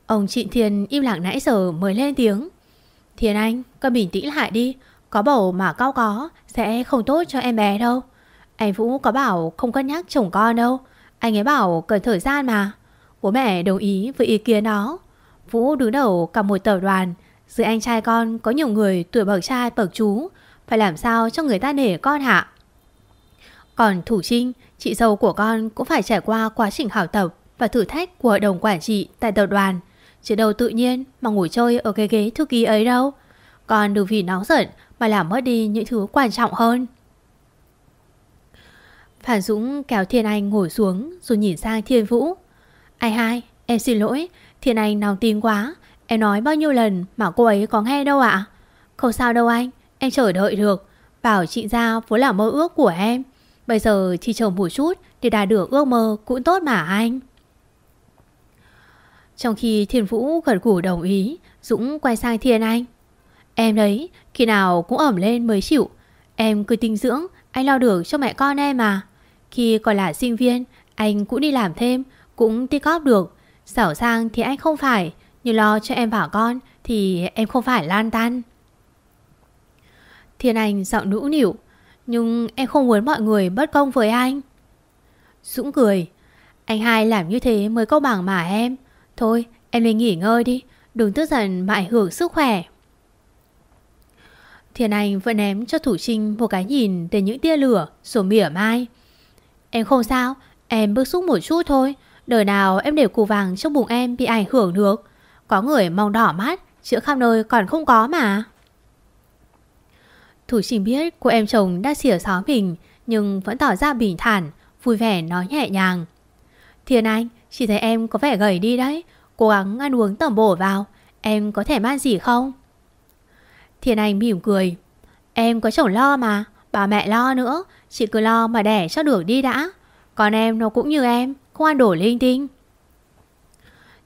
Ông Trịnh Thiên im lặng nãy giờ mới lên tiếng. Thiên Anh con bình tĩnh lại đi Có bầu mà cao có Sẽ không tốt cho em bé đâu. Anh Vũ có bảo không cân nhắc chồng con đâu. Anh ấy bảo cần thời gian mà. Bố mẹ đồng ý với ý kiến đó. Vũ đứng đầu cả một tập đoàn. Dưới anh trai con có nhiều người tuổi bậc trai, bậc chú. Phải làm sao cho người ta nể con hả? Còn Thủ Trinh, Chị dâu của con cũng phải trải qua quá trình học tập Và thử thách của hội đồng quản trị Tại tập đoàn. Chứ đâu tự nhiên mà ngồi chơi ở cái ghế thư ký ấy đâu. Còn đừng vì nóng giận Mà làm mất đi những thứ quan trọng hơn. Phản Dũng kéo Thiên Anh ngồi xuống Rồi nhìn sang Thiên Vũ. Ai hai, em xin lỗi, Thiên Anh nóng tin quá, Em nói bao nhiêu lần mà cô ấy có nghe đâu ạ? Không sao đâu anh, Em chờ đợi được. Bảo chị ra vốn là mơ ước của em. Bây giờ chỉ chờ một chút Để đạt được ước mơ cũng tốt mà anh. Trong khi Thiên Vũ gật gù đồng ý, Dũng quay sang Thiên Anh. Em đấy, Khi nào cũng ẩm lên mới chịu. Em cứ tinh dưỡng, Anh lo được cho mẹ con em mà. Khi còn là sinh viên, Anh cũng đi làm thêm, Cũng tích góp được. Sảo sang thì anh không phải, Nhưng lo cho em và con Thì em không phải lan tan. Thiên Anh giọng nũ nỉu Nhưng em không muốn mọi người bất công với anh. Dũng cười, Anh hai làm như thế mới công bằng mà em. Thôi, em lên nghỉ ngơi đi, Đừng tức giận mà ảnh hưởng sức khỏe. Thiên Anh vẫn ném cho Thủ Trinh một cái nhìn Để những tia lửa, rồi mỉa mai. Em không sao, Em bức xúc một chút thôi. Đời nào em để củ vàng trong bụng em bị ảnh hưởng được. Có người mong đỏ mắt, Chữa khắp nơi còn không có mà. Thủ trình biết cô em chồng đã xỉa xó mình, Nhưng vẫn tỏ ra bình thản, Vui vẻ nói nhẹ nhàng. Thiên Anh, Chị thấy em có vẻ gầy đi đấy. Cố gắng ăn uống tẩm bổ vào, Em có thể mang gì không? Thiên Anh mỉm cười. Em có chồng lo mà, Bà mẹ lo nữa. Chị cứ lo mà đẻ cho được đi đã. Còn em nó cũng như em, Không ăn đổ linh tinh.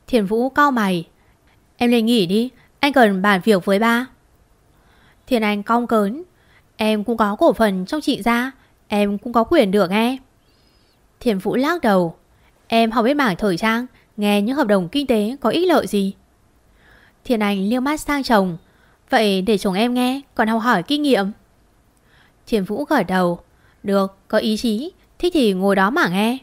Thiền Vũ cau mày. Em lên nghỉ đi, Anh cần bàn việc với ba. Thiền Anh cong cớn. Em cũng có cổ phần trong chị ra, Em cũng có quyền được nghe. Thiền Vũ lắc đầu. Em học biết mảng thời trang, Nghe những hợp đồng kinh tế có ích lợi gì? Thiền Anh liêu mắt sang chồng. Vậy để chồng em nghe, Còn học hỏi kinh nghiệm. Thiền Vũ gật đầu. Được, có ý chí. Thích thì ngồi đó mà nghe.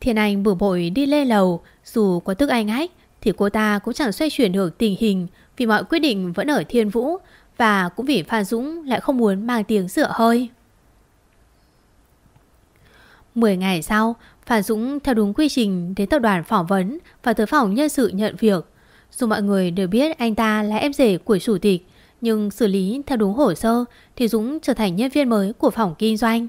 Thiên Anh bừa bội đi lê lầu. Dù có tức anh ách Thì cô ta cũng chẳng xoay chuyển được tình hình Vì mọi quyết định vẫn ở Thiên Vũ và cũng vì Phan Dũng lại không muốn mang tiếng dựa hơi. 10 ngày sau Phan Dũng theo đúng quy trình đến tập đoàn phỏng vấn và tới phòng nhân sự nhận việc. Dù mọi người đều biết anh ta là em rể của chủ tịch, nhưng xử lý theo đúng hồ sơ thì Dũng trở thành nhân viên mới của phòng kinh doanh.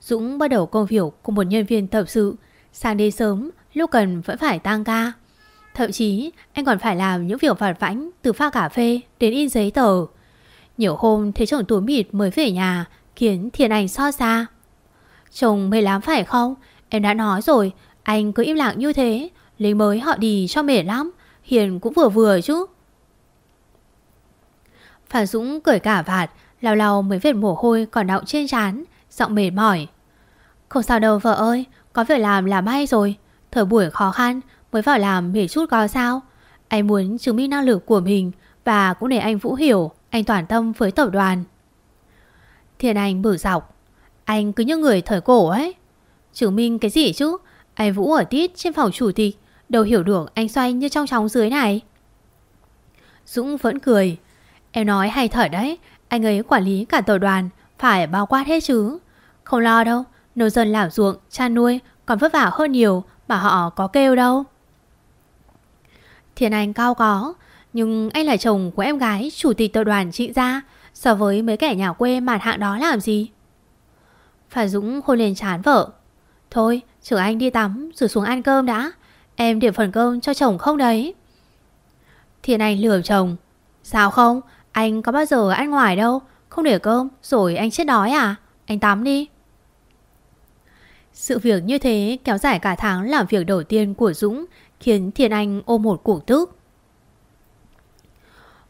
Dũng bắt đầu công việc của một nhân viên tập sự, sang đi sớm, lúc cần vẫn phải tăng ca. Thậm chí anh còn phải làm những việc vặt vãnh từ pha cà phê đến in giấy tờ. Nhiều hôm thấy chồng túi mịt mới về nhà Khiến Thiên Anh so xa Chồng mệt lắm phải không Em đã nói rồi Anh cứ im lặng như thế Lấy mới họ đi cho mệt lắm Hiền cũng vừa vừa chứ Phản Dũng cười cả vạt Lao lao mấy vệt mồ hôi còn đọng trên trán, Giọng mệt mỏi. Không sao đâu vợ ơi, Có việc làm là may rồi. Thời buổi khó khăn, mới vào làm mệt chút có sao. Anh muốn chứng minh năng lực của mình Và cũng để anh Vũ hiểu, anh toàn tâm với tập đoàn. Thiên Anh bử dọc Anh cứ như người thời cổ ấy. Chứng minh cái gì chứ? Anh Vũ ở tít trên phòng chủ tịch, Đâu hiểu được anh xoay như trong chóng dưới này. Dũng vẫn cười. Em nói hay thở đấy Anh ấy quản lý cả tổ đoàn Phải bao quát hết chứ. Không lo đâu Nông dân làm ruộng, chăn nuôi Còn vất vả hơn nhiều Mà họ có kêu đâu. Thiên Anh cao có nhưng anh là chồng của em gái chủ tịch tập đoàn chị ra So với mấy kẻ nhà quê mạt hạng đó làm gì? Phải Dũng hôn lên chán vợ. Thôi chở anh đi tắm rồi xuống ăn cơm đã. Em điểm phần cơm cho chồng không đấy? Thiên Anh lừa chồng. Sao không? Anh có bao giờ ăn ngoài đâu Không để cơm rồi anh chết đói à Anh tắm đi Sự việc như thế kéo dài cả tháng làm việc đầu tiên của Dũng Khiến Thiên Anh ôm một cuộc tức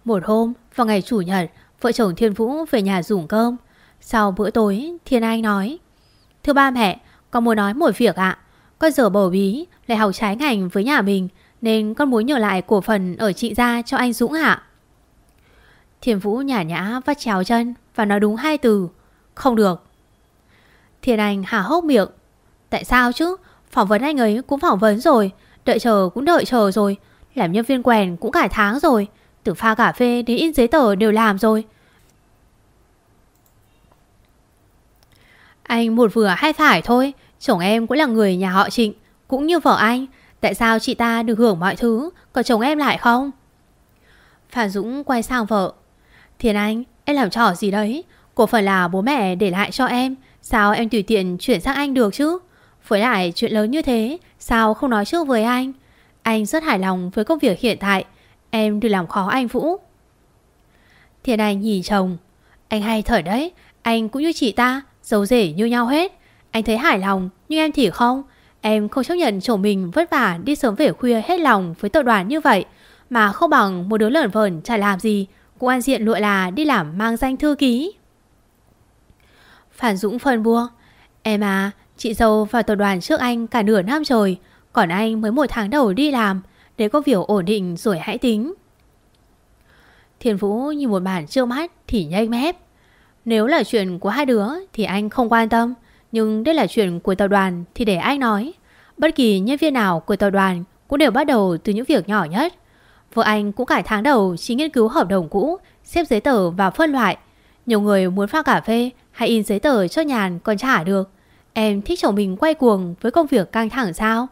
một hôm, vào ngày chủ nhật, vợ chồng Thiên Vũ về nhà dùng cơm. Sau bữa tối, Thiên Anh nói Thưa ba mẹ, con muốn nói một việc ạ. Con giờ bầu bí, lại học trái ngành với nhà mình, nên con muốn nhờ lại cổ phần ở chị gia cho anh Dũng ạ. Thiền Vũ nhả nhã vắt chéo chân và nói đúng hai từ. Không được. Thiền Anh hả hốc miệng. Tại sao chứ? Phỏng vấn anh ấy cũng phỏng vấn rồi. Đợi chờ cũng đợi chờ rồi. Làm nhân viên quèn cũng cả tháng rồi. Từ pha cà phê đến in giấy tờ đều làm rồi. Anh một vừa hai phải thôi. Chồng em cũng là người nhà họ trịnh. Cũng như vợ anh. Tại sao chị ta được hưởng mọi thứ Còn chồng em lại không? Phản Dũng quay sang vợ Thiên Anh, em làm trò gì đấy? Cổ phần là bố mẹ để lại cho em. Sao em tùy tiện chuyển sang anh được chứ? Với lại chuyện lớn như thế, Sao không nói trước với anh? Anh rất hài lòng với công việc hiện tại. Em đừng làm khó anh Vũ. Thiên Anh nhìn chồng. Anh hay thở đấy, Anh cũng như chị ta Dấu rể như nhau hết. Anh thấy hài lòng, Nhưng em thì không. Em không chấp nhận chồng mình vất vả đi sớm về khuya hết lòng với tập đoàn như vậy. Mà không bằng một đứa lợn vờn chả làm gì cũng an diện lụa là đi làm mang danh thư ký. Phản Dũng phân bua, Em à Chị dâu vào tập đoàn trước anh cả nửa năm rồi, Còn anh mới một tháng đầu đi làm, Để có việc ổn định rồi hãy tính. Thiên Vũ nhìn một bản trước mắt Thì nhanh mép. Nếu là chuyện của hai đứa Thì anh không quan tâm, Nhưng đây là chuyện của tập đoàn Thì để anh nói. Bất kỳ nhân viên nào của tập đoàn Cũng đều bắt đầu từ những việc nhỏ nhất. Vợ anh cũng cả tháng đầu chỉ nghiên cứu hợp đồng cũ, Xếp giấy tờ và phân loại. Nhiều người muốn pha cà phê hay in giấy tờ cho nhàn còn trả được. Em thích chồng mình quay cuồng với công việc căng thẳng sao?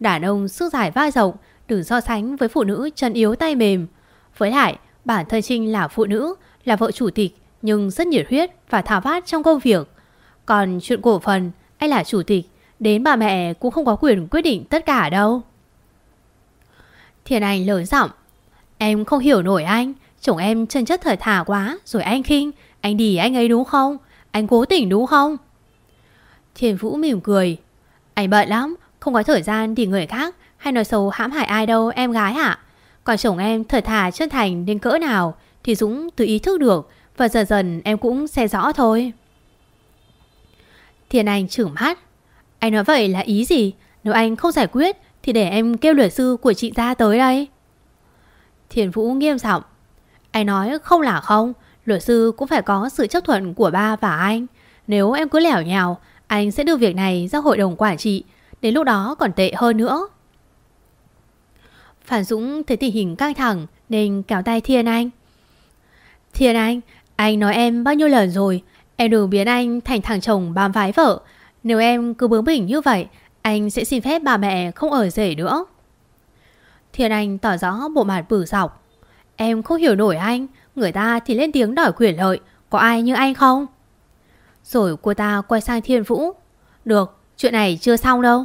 Đàn ông sức giải vai rộng, Đừng so sánh với phụ nữ chân yếu tay mềm. Với lại, bản thân Trinh là phụ nữ, Là vợ chủ tịch Nhưng rất nhiệt huyết và thảo vát trong công việc. Còn chuyện cổ phần, Anh là chủ tịch, Đến bà mẹ cũng không có quyền quyết định tất cả đâu. Thiền Anh lớn giọng. Em không hiểu nổi anh. Chồng em chân chất thời thả quá, Rồi anh khinh. Anh đi anh ấy đúng không? Anh cố tình đúng không? Thiền Vũ mỉm cười. Anh bận lắm, Không có thời gian thì người khác Hay nói xấu hãm hại ai đâu, em gái hả Còn chồng em thời thà chân thành đến cỡ nào Thì Dũng tự ý thức được Và dần dần em cũng sẽ rõ thôi. Thiên Anh trưởng mắt. Anh nói vậy là ý gì? Nếu anh không giải quyết thì để em kêu luật sư của chị ra tới đây. Thiền Vũ nghiêm giọng. Anh nói không là không, Luật sư cũng phải có sự chấp thuận của ba và anh. Nếu em cứ lẻo nhào Anh sẽ đưa việc này ra hội đồng quản trị, Đến lúc đó còn tệ hơn nữa. Phản Dũng thấy tình hình căng thẳng Nên kéo tay Thiên Anh. Thiên Anh Anh nói em bao nhiêu lần rồi? Em đừng biến anh thành thằng chồng bám vái vợ. Nếu em cứ bướng bỉnh như vậy anh sẽ xin phép bà mẹ không ở rể nữa. Thiên Anh tỏ rõ bộ mặt bử sọc Em không hiểu nổi anh, Người ta thì lên tiếng đòi quyền lợi, Có ai như anh không? Rồi cô ta quay sang Thiên Vũ. Được, chuyện này chưa xong đâu.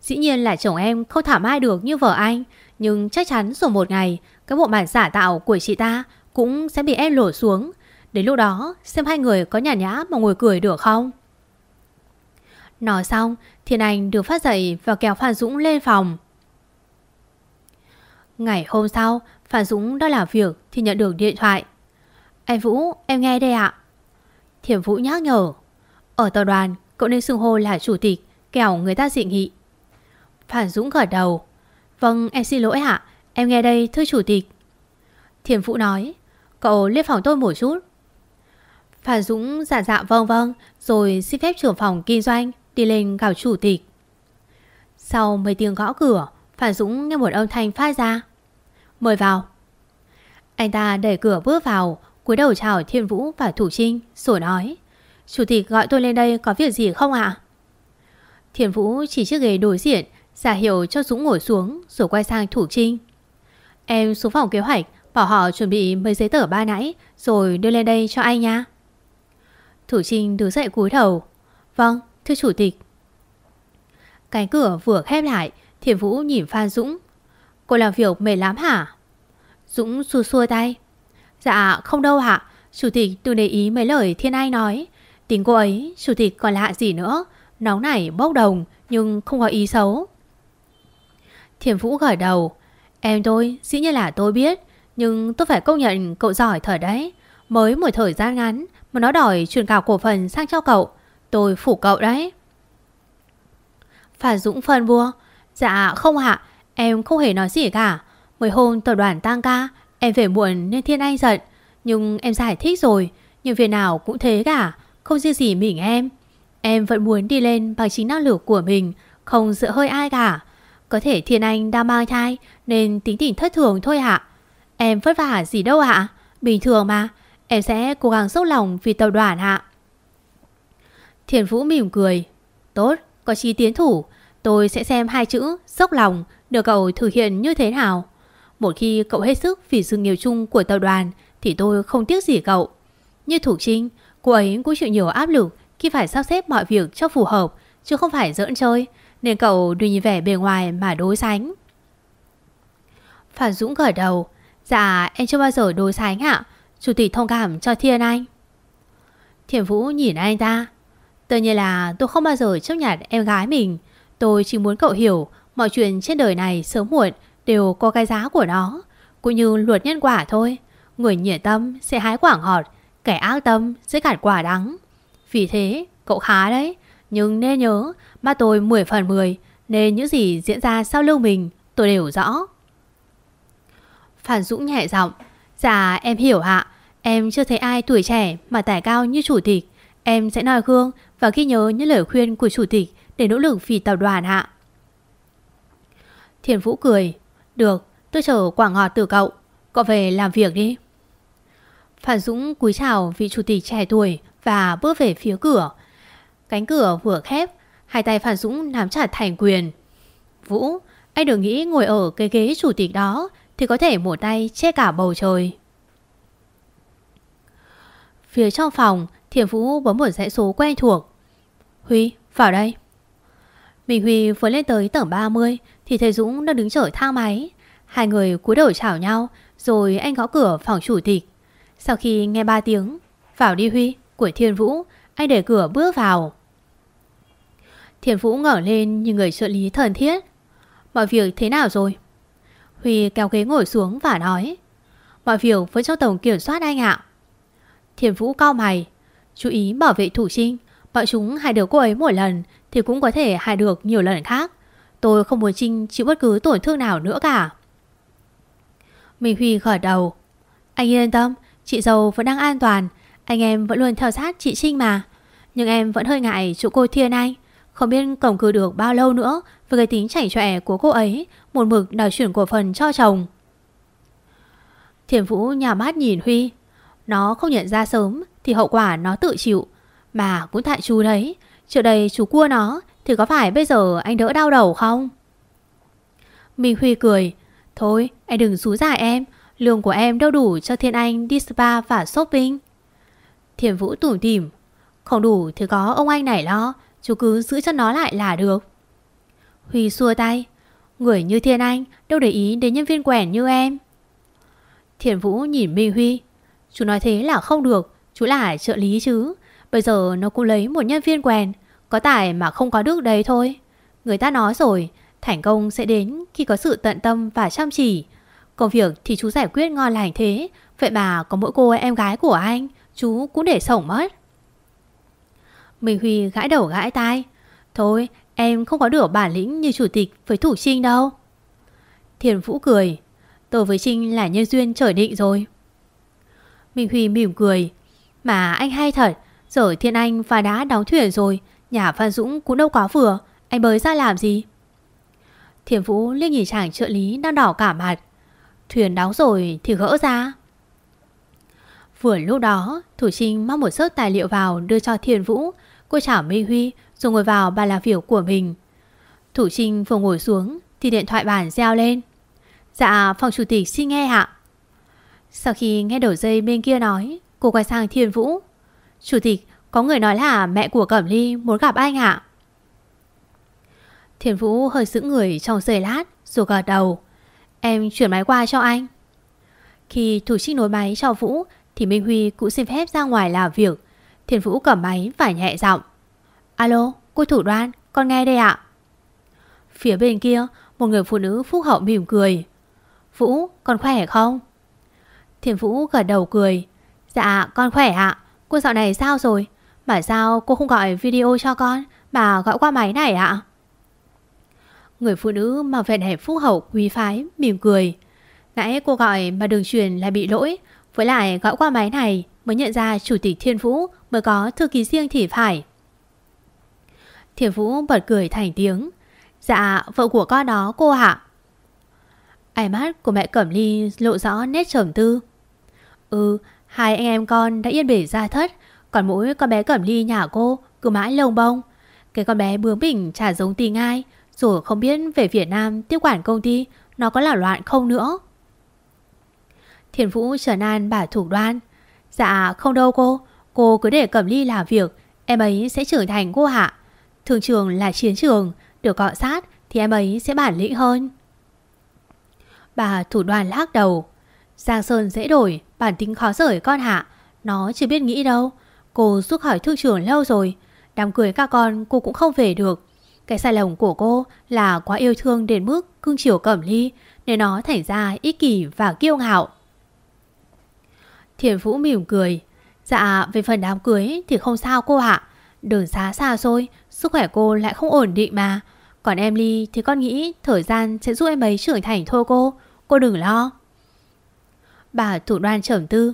Dĩ nhiên là chồng em không thảm ai được như vợ anh, Nhưng chắc chắn rồi một ngày, Cái bộ mặt giả tạo của chị ta Cũng sẽ bị em lổ xuống. Đến lúc đó, xem hai người có nhả nhã mà ngồi cười được không? Nói xong, Thiên Anh được phát dậy và kéo Phan Dũng lên phòng. Ngày hôm sau, Phan Dũng đã làm việc thì nhận được điện thoại. Anh Vũ, em nghe đây ạ. Thiểm Vũ nhắc nhở, Ở tòa đoàn, cậu nên xưng hô là chủ tịch, Kẻo người ta dị nghị. Phan Dũng gật đầu Vâng em xin lỗi ạ, Em nghe đây, thưa chủ tịch. Thiểm Vũ nói, Cậu lên phòng tôi một chút. Phan Dũng dạ dạ vâng vâng Rồi xin phép trưởng phòng kinh doanh. Đi lên gặp chủ tịch. Sau mấy tiếng gõ cửa phản Dũng nghe một âm thanh phát ra. Mời vào. Anh ta đẩy cửa bước vào, cúi đầu chào Thiên Vũ và Thủ Trinh, Rồi nói, Chủ tịch gọi tôi lên đây có việc gì không ạ? Thiên Vũ chỉ chiếc ghế đối diện, giả hiệu cho Dũng ngồi xuống, Rồi quay sang Thủ Trinh. Em xuống phòng kế hoạch, Bảo họ chuẩn bị mấy giấy tờ ba nãy, Rồi đưa lên đây cho anh nha. Thủ Trinh đứng dậy cúi đầu. Vâng thưa chủ tịch. Cánh cửa vừa khép lại Thiền Vũ nhìn Phan Dũng. Cô làm việc mệt lắm hả? Dũng xua xua tay. Dạ không đâu hả Chủ tịch đừng để ý mấy lời Thiên Ai nói. Tính cô ấy, chủ tịch còn lạ gì nữa? Nóng nảy, bốc đồng, Nhưng không có ý xấu. Thiểm Vũ gởi đầu. Em tôi, dĩ nhiên là tôi biết, Nhưng tôi phải công nhận cậu giỏi thật đấy. Mới một thời gian ngắn Mà nó đòi chuyển cả cổ phần sang cho cậu. Tôi phủ cậu đấy. Phản Dũng phân vua Dạ không ạ, Em không hề nói gì cả. Mới hôm tập đoàn tăng ca, Em về muộn nên Thiên Anh giận, Nhưng em giải thích rồi, Nhưng việc nào cũng thế cả, Không riêng gì mình em. Em vẫn muốn đi lên bằng chính năng lực của mình, Không dựa hơi ai cả. Có thể Thiên Anh đang mang thai, Nên tính tình thất thường thôi ạ. Em vất vả gì đâu ạ, Bình thường mà. Em sẽ cố gắng dốc lòng vì tập đoàn ạ. Thiền Vũ mỉm cười. Tốt, có chi tiến thủ. Tôi sẽ xem hai chữ dốc lòng được cậu thực hiện như thế nào. Một khi cậu hết sức vì sự nghiệp chung của tập đoàn thì tôi không tiếc gì cậu. Như Thủ Trinh, cô ấy cũng chịu nhiều áp lực khi phải sắp xếp mọi việc cho phù hợp chứ không phải giỡn chơi. Nên cậu đừng nhìn vẻ bề ngoài mà đối sánh. Phản Dũng gật đầu. Dạ em chưa bao giờ đối sánh ạ. Chủ tịch thông cảm cho Thiên Anh. Thiền Vũ nhìn anh ta. Tự nhiên là tôi không bao giờ chấp nhận em gái mình. Tôi chỉ muốn cậu hiểu mọi chuyện trên đời này sớm muộn đều có cái giá của nó. Cũng như luật nhân quả thôi. Người nhiệt tâm sẽ hái quả ngọt, kẻ ác tâm sẽ gặt quả đắng. Vì thế, cậu khá đấy. Nhưng nên nhớ, ba tôi 10 phần 10, nên những gì diễn ra sau lưng mình tôi đều rõ. phản Dũng nhẹ giọng Dạ em hiểu ạ Em chưa thấy ai tuổi trẻ mà tài cao như chủ tịch Em sẽ nói gương và ghi nhớ những lời khuyên của chủ tịch để nỗ lực vì tập đoàn hạ. Thiền Vũ cười. Được, tôi chờ quả ngọt từ cậu. Cậu về làm việc đi. Phan Dũng cúi chào vị chủ tịch trẻ tuổi và bước về phía cửa. Cánh cửa vừa khép, hai tay Phan Dũng nắm chặt thành quyền. Vũ, anh đừng nghĩ ngồi ở cái ghế chủ tịch đó thì có thể một tay che cả bầu trời. Phía trong phòng, Thiền Vũ bấm một dãy số quen thuộc. Huy, vào đây. Mình Huy vừa lên tới tầng 30 thì thầy Dũng đang đứng chở thang máy. Hai người cúi đầu chào nhau rồi anh gõ cửa phòng chủ tịch. Sau khi nghe ba tiếng, vào đi Huy, của Thiên Vũ, anh để cửa bước vào. Thiên Vũ ngẩng lên như người trợ lý thần thiết. Mọi việc thế nào rồi? Huy kéo ghế ngồi xuống và nói Mọi việc vẫn trong tổng kiểm soát anh ạ Thiền Vũ cao mày Chú ý bảo vệ thủ trinh Bọn chúng hại được cô ấy một lần, Thì cũng có thể hại được nhiều lần khác. Tôi không muốn Trinh chịu bất cứ tổn thương nào nữa cả. Minh Huy gật đầu. Anh yên tâm, Chị dâu vẫn đang an toàn. Anh em vẫn luôn theo sát chị Trinh mà. Nhưng em vẫn hơi ngại chỗ cô Thiên Anh. Không biết cổng cử được bao lâu nữa Với cái tính chảnh chọe của cô ấy, Một mực đòi chuyển cổ phần cho chồng. Thiền Vũ nhà mát nhìn Huy. Nó không nhận ra sớm. Thì hậu quả nó tự chịu. Mà cũng tại chú đấy, Trước đây chú cua nó Thì có phải bây giờ anh đỡ đau đầu không? Minh Huy cười, Thôi, anh đừng xú giải em, Lương của em đâu đủ cho Thiên Anh đi spa và shopping. Thiền Vũ tủm tỉm, Không đủ thì có ông anh này lo, Chú cứ giữ cho nó lại là được. Huy xua tay, Người như Thiên Anh đâu để ý đến nhân viên quèn như em. Thiền Vũ nhìn Minh Huy, Chú nói thế là không được Chú là trợ lý chứ. Bây giờ nó cũng lấy một nhân viên quèn Có tài mà không có đức đấy thôi. Người ta nói rồi, Thành công sẽ đến khi có sự tận tâm và chăm chỉ. Công việc thì chú giải quyết ngon lành thế, Vậy mà có mỗi cô em gái của anh, Chú cũng để sổng mất. Minh Huy gãi đầu gãi tai. Thôi, em không có được bản lĩnh như chủ tịch với thủ trinh đâu. Thiền Vũ cười. Tôi với Trinh là nhân duyên trời định rồi. Minh Huy mỉm cười. Mà anh hay thật Giờ Thiên Anh và đã đóng thuyền rồi, Nhà Phan Dũng cũng đâu có vừa, Anh bới ra làm gì? Thiền Vũ liếc nhìn chàng trợ lý đang đỏ cả mặt. Thuyền đóng rồi thì gỡ ra. Vừa lúc đó, Thủ Trinh mang một sớt tài liệu vào Đưa cho Thiền Vũ. Cô chảo Minh Huy, rồi ngồi vào bàn làm việc của mình. Thủ Trinh vừa ngồi xuống Thì điện thoại bàn reo lên. Dạ phòng chủ tịch xin nghe ạ. Sau khi nghe đầu dây bên kia nói Cô quay sang Thiên Vũ. Chủ tịch, có người nói là mẹ của Cẩm Ly muốn gặp anh ạ. Thiên Vũ hơi giữ người trong giây lát, Rồi gật đầu. Em chuyển máy qua cho anh. Khi thủ trích nối máy cho Vũ, Thì Minh Huy cũng xin phép ra ngoài làm việc. Thiên Vũ cầm máy phải nhẹ giọng. Alo, cô thủ đoan, Con nghe đây ạ. Phía bên kia, Một người phụ nữ phúc hậu mỉm cười. Vũ, con khỏe không? Thiên Vũ gật đầu cười. Dạ con khỏe ạ. Cô dạo này sao rồi? Mà sao cô không gọi video cho con, Mà gọi qua máy này ạ? Người phụ nữ mà vẻ đẹp phúc hậu quý phái, mỉm cười. Nãy cô gọi mà đường truyền lại bị lỗi, Với lại gọi qua máy này Mới nhận ra chủ tịch Thiên Vũ Mới có thư ký riêng thì phải. Thiên Vũ bật cười thành tiếng. Dạ vợ của con đó cô ạ. Ánh mắt của mẹ Cẩm Ly lộ rõ nét trầm tư. Ừ Hai anh em con đã yên bể ra thất Còn mỗi con bé Cẩm Ly nhà cô cứ mãi lồng bông. Cái con bé bướng bỉnh chả giống tình ngai, rồi không biết về Việt Nam tiếp quản công ty nó có là loạn không nữa. Thiền Vũ trở nan bà thủ đoan. Dạ không đâu cô, cô cứ để Cẩm Ly làm việc, em ấy sẽ trưởng thành cô hạ. Thường trường là chiến trường, được cọ sát thì em ấy sẽ bản lĩnh hơn. Bà thủ đoàn lắc đầu. Giang Sơn dễ đổi, bản tính khó rời con hạ. Nó chưa biết nghĩ đâu. Cô rút khỏi thương trường lâu rồi. Đám cưới các con cô cũng không về được. Cái sai lầm của cô là quá yêu thương đến mức cưng chiều cẩm ly nên nó thành ra ích kỷ và kiêu ngạo. Thiền Vũ mỉm cười. Dạ về phần đám cưới thì không sao cô ạ. Đường xá xa xôi, sức khỏe cô lại không ổn định mà. Còn em Ly thì con nghĩ thời gian sẽ giúp em ấy trưởng thành thôi cô. Cô đừng lo. Bà thủ đoan trầm tư.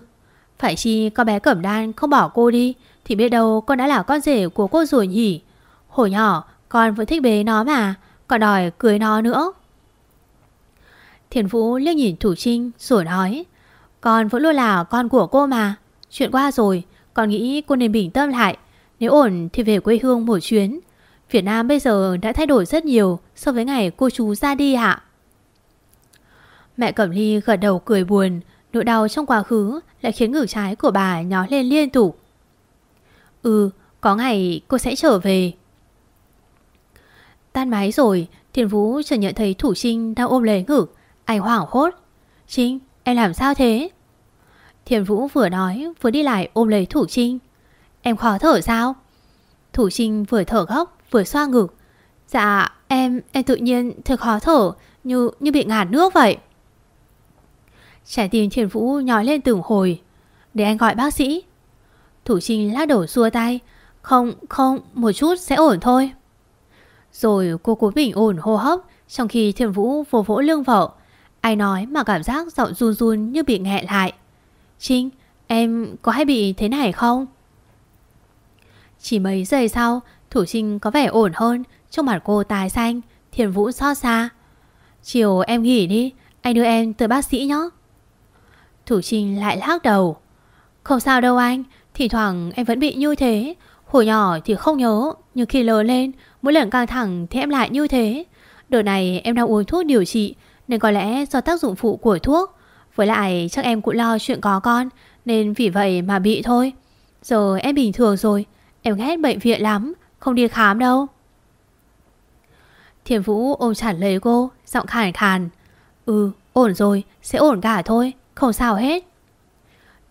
Phải chi con bé Cẩm Đan không bỏ cô đi thì biết đâu con đã là con rể của cô rồi nhỉ. Hồi nhỏ con vẫn thích bế nó mà, còn đòi cưới nó nữa. Thiền Vũ liếc nhìn Thủ Trinh rồi nói Con vẫn luôn là con của cô mà Chuyện qua rồi Con nghĩ cô nên bình tâm lại Nếu ổn thì về quê hương một chuyến Việt Nam bây giờ đã thay đổi rất nhiều So với ngày cô chú ra đi ạ Mẹ Cẩm Ly gật đầu cười buồn Nỗi đau trong quá khứ Lại khiến ngực trái của bà nhó lên liên tục. Ừ Có ngày cô sẽ trở về. Tan máy rồi Thiền Vũ chợt nhận thấy Thủ Trinh đang ôm lấy ngực, Anh hoảng hốt. Trinh, em làm sao thế? Thiền Vũ vừa nói, vừa đi lại ôm lấy Thủ Trinh. Em khó thở sao? Thủ Trinh vừa thở góc vừa xoa ngực. Dạ em em tự nhiên thật khó thở, Như như bị ngạt nước vậy. Trái tim Thiền Vũ nhói lên từng hồi, Để anh gọi bác sĩ. Thủ Trinh lắc đầu xua tay, Không không, một chút sẽ ổn thôi. Rồi cô cố bình ổn hô hấp, Trong khi Thiền Vũ vô vỗ lưng vợ. Ai nói mà cảm giác giọng run run như bị nghẹn lại. Trinh, Em có hay bị thế này không? Chỉ mấy giây sau, Thủ Trinh có vẻ ổn hơn, Trong mặt cô tài xanh, Thiền Vũ xót xa. Chiều em nghỉ đi, Anh đưa em tới bác sĩ nhé. Thủ Trinh lại lắc đầu. Không sao đâu anh Thì thoảng em vẫn bị như thế. Hồi nhỏ thì không nhớ, Nhưng khi lớn lên, Mỗi lần căng thẳng thì em lại như thế. Đợt này em đang uống thuốc điều trị, nên có lẽ do tác dụng phụ của thuốc. Với lại chắc em cũng lo chuyện có con, Nên vì vậy mà bị thôi. Giờ em bình thường rồi, Em ghét bệnh viện lắm, Không đi khám đâu. Thiền Vũ ôm chặt lấy cô, Giọng khàn khàn. Ừ ổn rồi, sẽ ổn cả thôi. Không sao hết.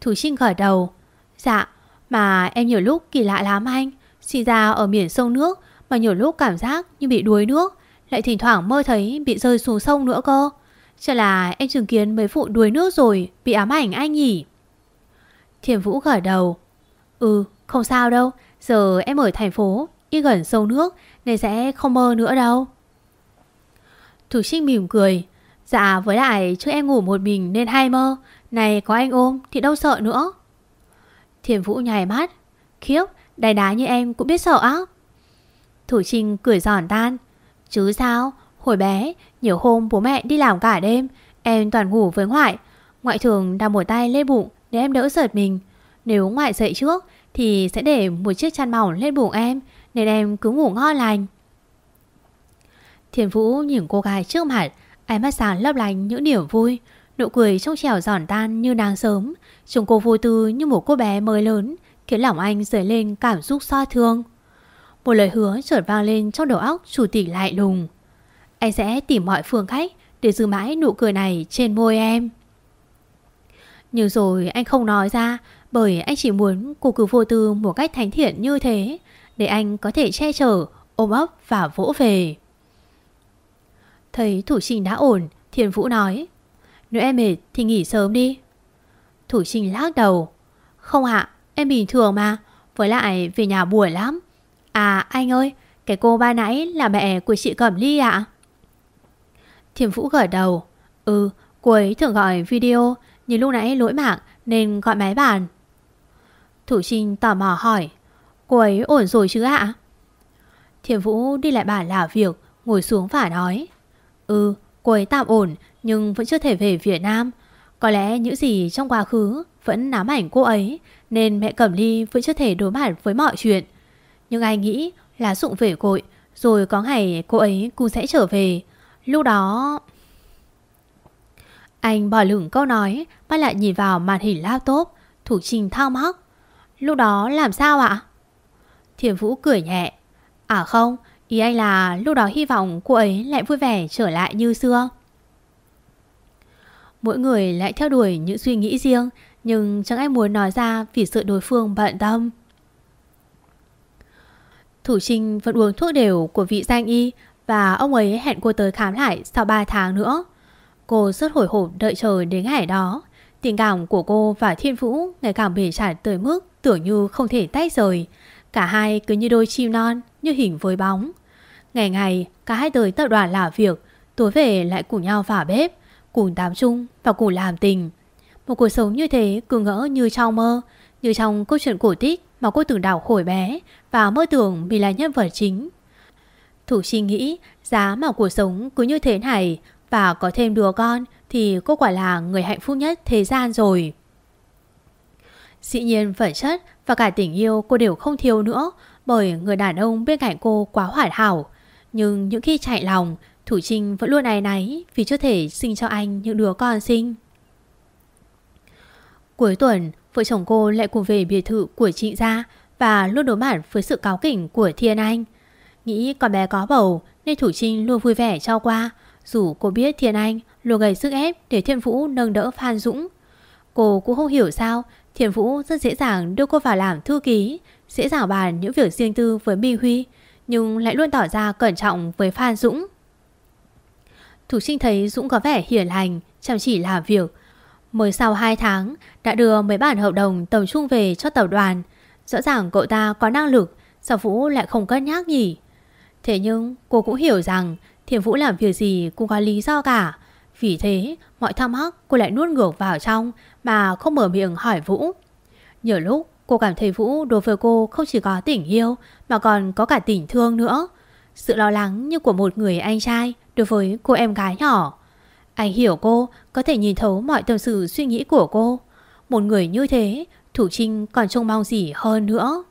Thủ Trinh gật đầu. Dạ mà em nhiều lúc kỳ lạ lắm anh. Sinh ra ở miền sông nước Mà nhiều lúc cảm giác như bị đuối nước, lại thỉnh thoảng mơ thấy bị rơi xuống sông nữa cơ. Chắc là em chứng kiến mấy vụ đuối nước rồi, Bị ám ảnh anh nhỉ? Thiền Vũ gật đầu. Ừ không sao đâu. Giờ em ở thành phố Y gần sông nước, Nên sẽ không mơ nữa đâu. Thủ Trinh mỉm cười. Dạ với lại trước em ngủ một mình nên hay mơ Này có anh ôm thì đâu sợ nữa Thiền Vũ nhảy mắt Khiếp đài đá như em cũng biết sợ á Thủ Trinh cười giòn tan Chứ sao, hồi bé, nhiều hôm bố mẹ đi làm cả đêm, em toàn ngủ với ngoại. Ngoại thường đặt một tay lên bụng để em đỡ sợt mình. Nếu ngoại dậy trước thì sẽ để một chiếc chăn mỏng lên bụng em, nên em cứ ngủ ngon lành. Thiền Vũ nhìn cô gái trước mặt, ánh mắt sáng lấp lánh những điểm vui, nụ cười trong trẻo giòn tan như nắng sớm, trông cô vô tư như một cô bé mới lớn, khiến lòng anh dấy lên cảm xúc so thương. Một lời hứa chợt vang lên trong đầu óc chủ tịch lại lùng. Anh sẽ tìm mọi phương khách để giữ mãi nụ cười này trên môi em. Nhưng rồi anh không nói ra bởi anh chỉ muốn cô cứ vô tư một cách thánh thiện như thế để anh có thể che chở, ôm ấp và vỗ về. Thấy thủ trình đã ổn, Thiên Vũ nói Nếu em mệt thì nghỉ sớm đi. Thủ trình lắc đầu Không ạ, em bình thường mà Với lại về nhà buổi lắm À anh ơi Cái cô ba nãy là mẹ của chị Cẩm Ly ạ à? Vũ gật đầu Ừ cô ấy thường gọi video Nhưng lúc nãy lỗi mạng Nên gọi máy bàn Thủ Trinh tò mò hỏi Cô ấy ổn rồi chứ ạ à? Vũ đi lại bàn là việc Ngồi xuống và nói Ừ cô ấy tạm ổn Nhưng vẫn chưa thể về Việt Nam. Có lẽ những gì trong quá khứ Vẫn nám ảnh cô ấy Nên mẹ Cẩm Ly vẫn chưa thể đối mặt với mọi chuyện. Nhưng anh nghĩ là dụng về cội Rồi có ngày cô ấy cũng sẽ trở về. Lúc đó... Anh bỏ lửng câu nói Bắt lại nhìn vào màn hình laptop Thủ trình thao mắc. Lúc đó làm sao ạ? Thiền Vũ cười nhẹ. À không, ý anh là lúc đó hy vọng cô ấy lại vui vẻ trở lại như xưa. Mỗi người lại theo đuổi những suy nghĩ riêng Nhưng chẳng ai muốn nói ra vì sợ đối phương bận tâm. Thủ Trinh vẫn uống thuốc đều của vị danh y Và ông ấy hẹn cô tới khám lại sau 3 tháng nữa. Cô rất hồi hộp đợi chờ đến ngày đó. Tình cảm của cô và Thiên Vũ ngày càng bể trải tới mức tưởng như không thể tách rời. Cả hai cứ như đôi chim non, như hình với bóng. Ngày ngày, cả hai tới tập đoàn làm việc Tối về lại cùng nhau vào bếp Cùng tám chung và cùng làm tình. Một cuộc sống như thế cứ ngỡ như trong mơ Như trong câu chuyện cổ tích Mà cô từng đảo hồi bé Và mơ tưởng mình là nhân vật chính. Thủ suy nghĩ Giá mà cuộc sống cứ như thế này Và có thêm đứa con Thì cô quả là người hạnh phúc nhất thế gian rồi. Dĩ nhiên phẩm chất và cả tình yêu cô đều không thiếu nữa Bởi người đàn ông bên cạnh cô quá hoàn hảo. Nhưng những khi chạy lòng, Thủ Trinh vẫn luôn áy náy Vì chưa thể sinh cho anh những đứa con sinh Cuối tuần, Vợ chồng cô lại cùng về biệt thự của chị ra Và luôn đối mặt với sự cáo kỉnh của Thiên Anh. Nghĩ con bé có bầu Nên Thủ Trinh luôn vui vẻ cho qua, Dù cô biết Thiên Anh luôn gây sức ép Để Thiên Vũ nâng đỡ Phan Dũng. Cô cũng không hiểu sao Thiên Vũ rất dễ dàng đưa cô vào làm thư ký, Dễ dàng bàn những việc riêng tư với Minh Huy. Nhưng lại luôn tỏ ra cẩn trọng với Phan Dũng. Thủ sinh thấy Dũng có vẻ hiền lành, Chăm chỉ làm việc. Mới sau 2 tháng, Đã đưa mấy bản hợp đồng tầm trung về cho tập đoàn. Rõ ràng cậu ta có năng lực, Sao Vũ lại không cân nhắc nhỉ? Thế nhưng cô cũng hiểu rằng Thiền Vũ làm việc gì cũng có lý do cả. Vì thế, mọi thắc mắc cô lại nuốt ngược vào trong Mà không mở miệng hỏi Vũ. Nhiều lúc cô cảm thấy Vũ đối với cô không chỉ có tình yêu, Mà còn có cả tình thương nữa. Sự lo lắng như của một người anh trai đối với cô em gái nhỏ. Anh hiểu cô Có thể nhìn thấu mọi tâm sự suy nghĩ của cô. Một người như thế, Thủ Trinh còn trông mong gì hơn nữa?